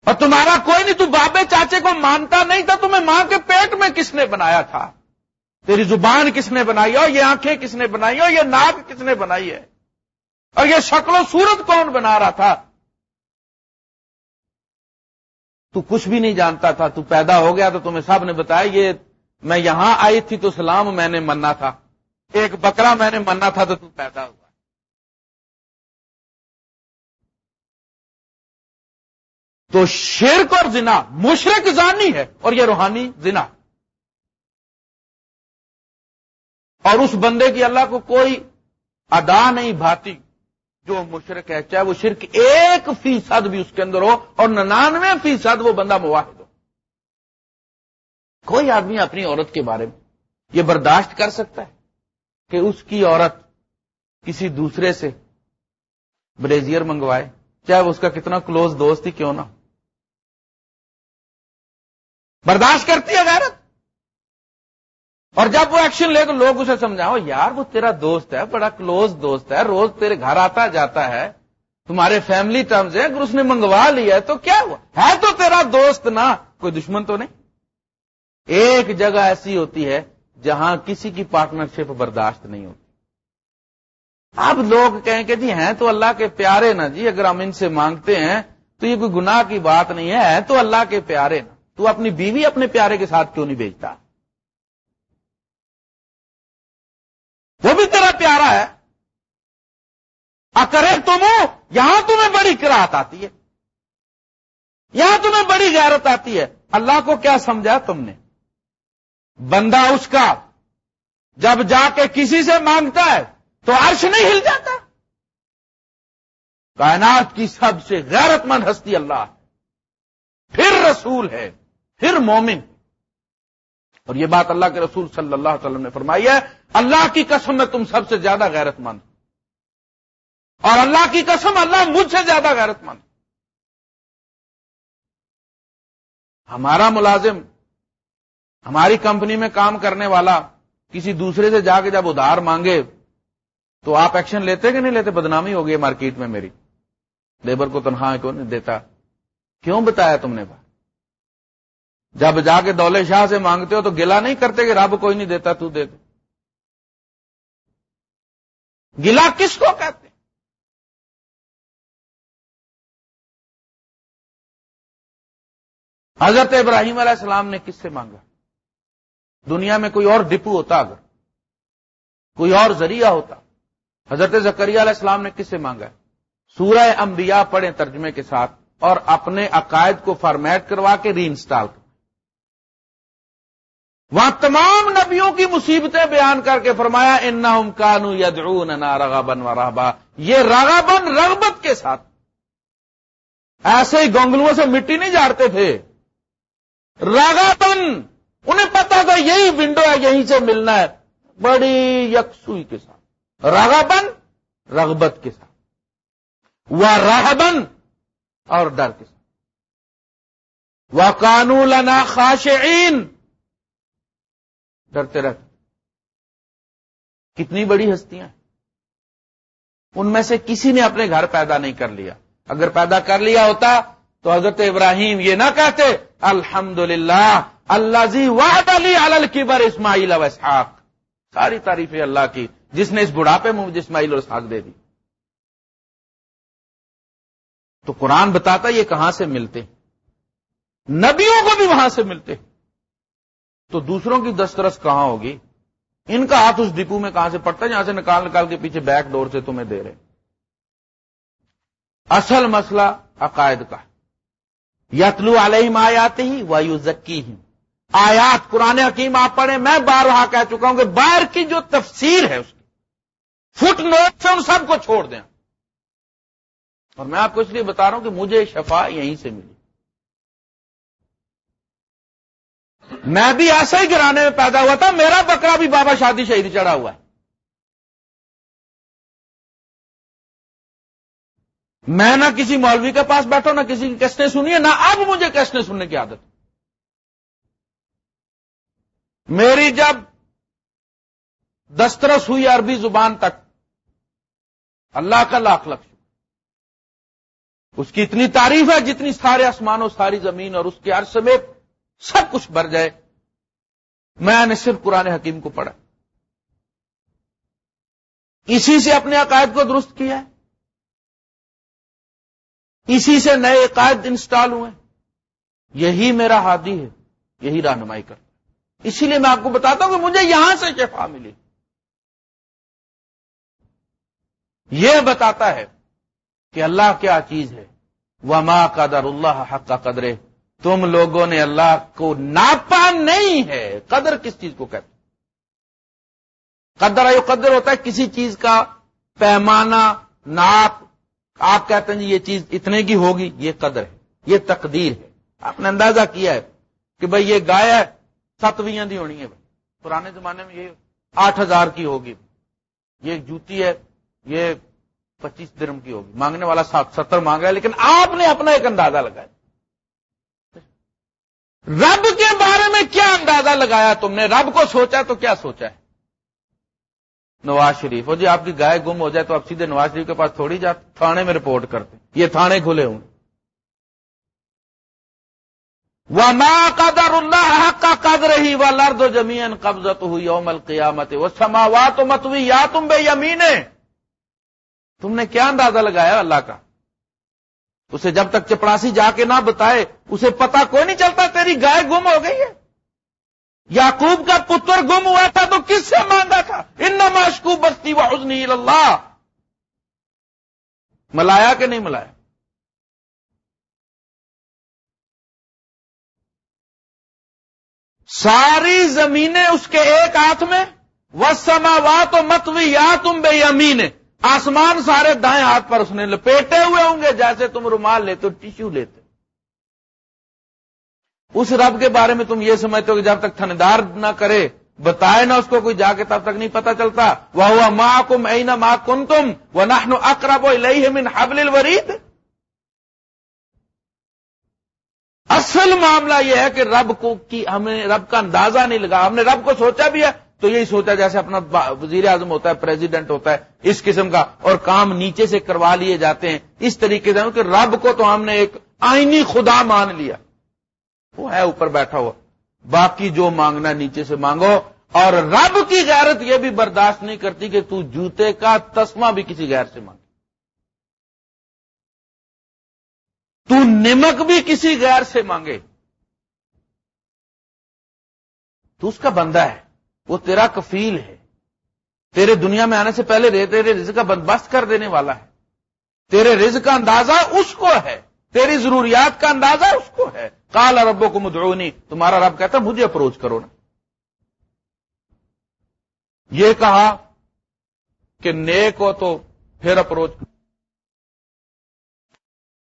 [SPEAKER 2] اور تمہارا کوئی نہیں تو بابے چاچے کو مانتا نہیں تھا تمہیں ماں کے پیٹ میں کس نے بنایا تھا تیری زبان کس نے بنائی ہو یہ آنکھیں کس نے بنائی ہو یہ ناک کس نے بنائی ہے اور یہ شکل و صورت کون بنا رہا تھا تو کچھ بھی نہیں جانتا تھا تو پیدا ہو گیا تو تمہیں صاحب نے بتایا یہ میں یہاں آئی
[SPEAKER 1] تھی تو سلام میں نے مننا تھا ایک بکرا میں نے مننا تھا تو تو پیدا ہوا تو شرک اور زنا مشرق زانی ہے اور یہ روحانی زنا
[SPEAKER 2] اور اس بندے کی اللہ کو کوئی ادا نہیں بھاتی جو مشرق ہے چاہے وہ شرک ایک فیصد بھی اس کے اندر ہو اور ننانوے فیصد وہ بندہ مواحد ہو کوئی آدمی اپنی عورت کے بارے میں یہ برداشت کر سکتا ہے کہ اس کی عورت کسی دوسرے سے
[SPEAKER 1] بلیزیئر منگوائے چاہے وہ اس کا کتنا کلوز دوست ہی کیوں نہ برداشت کرتی ہے غیرت
[SPEAKER 2] اور جب وہ ایکشن لے تو لوگ اسے سمجھاؤ یار وہ تیرا دوست ہے بڑا کلوز دوست ہے روز تیرے گھر آتا جاتا ہے تمہارے فیملی ٹرمز ہے اگر اس نے منگوا لیا ہے تو کیا ہوا ہے تو تیرا دوست نا کوئی دشمن تو نہیں ایک جگہ ایسی ہوتی ہے جہاں کسی کی پارٹنرشپ برداشت نہیں ہوتی اب لوگ کہیں کہ جی ہیں تو اللہ کے پیارے نا جی اگر ہم ان سے مانگتے ہیں تو یہ کوئی گناہ کی بات نہیں ہے تو اللہ کے پیارے نا تو اپنی بیوی اپنے پیارے کے ساتھ کیوں نہیں بیچتا
[SPEAKER 1] وہ بھی تیرا پیارا ہے اکرے تم یہاں تمہیں بڑی کراہت آتی ہے یہاں
[SPEAKER 2] تمہیں بڑی غیرت آتی ہے اللہ کو کیا سمجھا تم نے بندہ اس کا جب جا کے کسی سے مانگتا ہے تو عرش نہیں ہل جاتا کائنات کی سب سے غیرت مند ہستی اللہ ہے پھر رسول ہے پھر مومن اور یہ بات اللہ کے رسول صلی اللہ علیہ وسلم نے فرمائی ہے اللہ کی قسم میں تم سب سے زیادہ غیرت مند
[SPEAKER 1] اور اللہ کی قسم اللہ مجھ سے زیادہ غیرت مند
[SPEAKER 2] ہمارا ملازم ہماری کمپنی میں کام کرنے والا کسی دوسرے سے جا کے جب ادھار مانگے تو آپ ایکشن لیتے کہ نہیں لیتے بدنامی ہو گئی مارکیٹ میں میری لیبر کو تنہا کیوں نہیں دیتا کیوں بتایا تم نے جب جا کے دولے شاہ سے مانگتے ہو تو گلا نہیں کرتے کہ رب کوئی
[SPEAKER 1] نہیں دیتا تو دیتے گلا کس کو کہتے ہیں حضرت ابراہیم علیہ السلام نے کس سے مانگا دنیا میں کوئی
[SPEAKER 2] اور ڈپو ہوتا اگر کوئی اور ذریعہ ہوتا حضرت زکریہ علیہ السلام نے کس سے مانگا سورہ انبیاء پڑھیں ترجمے کے ساتھ اور اپنے عقائد کو فارمیٹ کروا کے ری انسٹال کر وہاں تمام نبیوں کی مصیبتیں بیان کر کے فرمایا ان کانو یدعون نا درون بن و رحبا یہ راگا بن رغبت کے ساتھ ایسے ہی گونگلوں سے مٹی نہیں جاڑتے تھے راگا بن انہیں پتا تھا یہی ونڈو ہے یہیں سے ملنا ہے بڑی یکسوئی کے ساتھ راگا بن رغبت
[SPEAKER 1] کے ساتھ وہ راہ اور ڈر کے ساتھ وہ قانو خاش خاشعین ڈرتے رہتے کتنی بڑی ہستیاں ان
[SPEAKER 2] میں سے کسی نے اپنے گھر پیدا نہیں کر لیا اگر پیدا کر لیا ہوتا تو حضرت ابراہیم یہ نہ کہتے الحمد للہ اللہ جی واحد علی البر اسماعیل و اسحاق ساری تعریف اللہ کی جس نے اس بڑھاپے میں مجھے اسماعیل اور اسحاق دے دی تو قرآن بتاتا یہ کہاں سے ملتے نبیوں کو بھی وہاں سے ملتے ہیں تو دوسروں کی دسترس کہاں ہوگی ان کا ہاتھ اس ڈپو میں کہاں سے پڑتا ہے جہاں سے نکال نکال کے پیچھے بیک ڈور سے تمہیں دے رہے اصل مسئلہ عقائد کا یتلو علیہم آیات ہی وایو ہی آیات قرآن حکیم آپ پڑھے میں بار وہاں کہہ چکا ہوں کہ باہر کی جو تفسیر ہے اس کی فٹ نوٹ سے ان سب کو چھوڑ دیں اور میں آپ کو اس لیے بتا رہا ہوں کہ مجھے شفا یہیں سے ملی
[SPEAKER 1] میں بھی ہی گرانے میں پیدا ہوا تھا میرا بکرا بھی بابا شادی شہید چڑھا ہوا ہے میں نہ کسی مولوی کے پاس بیٹھا نہ کسی کی کیسے سنی نہ اب
[SPEAKER 2] مجھے کیسٹیں سننے کی عادت میری جب دسترس ہوئی عربی زبان تک اللہ کا لاکھ لکش اس کی اتنی تعریف ہے جتنی سارے آسمان اور ساری زمین اور اس کے عرصے میں سب کچھ بھر جائے میں نے صرف پرانے
[SPEAKER 1] حکیم کو پڑھا اسی سے اپنے عقائد کو درست کیا ہے اسی سے نئے عقائد انسٹال ہوئے
[SPEAKER 2] یہی میرا ہادی ہے یہی رہنمائی کر اسی لیے میں آپ کو بتاتا ہوں کہ مجھے یہاں سے شفا ملی یہ بتاتا ہے کہ اللہ کیا چیز ہے وہ ماں قدر اللہ حق کا قدرے تم لوگوں نے اللہ کو ناپا نہیں ہے قدر کس چیز کو کہتے قدر آئیے قدر ہوتا ہے کسی چیز کا پیمانہ ناپ آپ کہتے ہیں جی یہ چیز اتنے کی ہوگی یہ قدر ہے یہ تقدیر ہے آپ نے اندازہ کیا ہے کہ بھائی یہ گائے ستویاں دی ہونی ہے پرانے زمانے میں یہ آٹھ ہزار کی ہوگی یہ جوتی ہے یہ پچیس درم کی ہوگی مانگنے والا سات ستر مانگا ہے لیکن آپ نے اپنا ایک اندازہ لگایا رب کے بارے میں کیا اندازہ لگایا تم نے رب کو سوچا تو کیا سوچا ہے نواز شریف ہو جی آپ کی گائے گم ہو جائے تو آپ سیدھے نواز شریف کے پاس تھوڑی جاتے تھانے میں رپورٹ کرتے یہ تھانے کھلے ہوں قدر اللہ حق کا قدر ہی وہ لرد و جمین قبضہ تو ہوئی ملکیا متما واہ مت متوی یا تم بے یمین تم نے کیا اندازہ لگایا اللہ کا اسے جب تک چپڑاسی جا کے نہ بتائے اسے پتا کوئی نہیں چلتا تیری گائے گم ہو گئی ہے یعقوب کا پتر گم ہوا
[SPEAKER 1] تھا تو کس سے مانگا تھا ان کو بستی واجنی اللہ ملایا کہ نہیں ملایا ساری زمینیں اس کے ایک
[SPEAKER 2] ہاتھ میں وہ سما وا تو متوی یا تم بے امین آسمان سارے دائیں ہاتھ پر اس نے لپیٹے ہوئے ہوں گے جیسے تم رومال لیتے ہو ٹیشو لیتے اس رب کے بارے میں تم یہ سمجھتے ہو کہ جب تک تھندار نہ کرے بتائے نہ اس کو کوئی جا کے تب تک نہیں پتا چلتا وہ ماں کم اے نہ ماں کن تم وہ نہ اکرب حبل اصل معاملہ یہ ہے کہ رب کو کی ہمیں رب کا اندازہ نہیں لگا ہم نے رب کو سوچا بھی ہے تو یہی سوچا جیسے اپنا وزیر اعظم ہوتا ہے پریزیڈنٹ ہوتا ہے اس قسم کا اور کام نیچے سے کروا لیے جاتے ہیں اس طریقے سے کہ رب کو تو ہم نے ایک آئینی خدا مان لیا وہ ہے اوپر بیٹھا ہوا باقی جو مانگنا نیچے سے مانگو اور رب کی غیرت یہ بھی برداشت نہیں کرتی کہ تو جوتے کا تسما بھی کسی غیر سے مانگے
[SPEAKER 1] تو نمک بھی کسی غیر سے مانگے تو اس کا بندہ ہے وہ
[SPEAKER 2] تیرا کفیل ہے تیرے دنیا میں آنے سے پہلے تیرے رزق کا بندوبست کر دینے والا ہے تیرے رزق کا اندازہ اس کو ہے تیری ضروریات کا اندازہ اس کو ہے کال اربوں کو مدرونی تمہارا رب کہتا مجھے اپروچ کرو نا
[SPEAKER 1] یہ کہا کہ نیک ہو تو پھر اپروچ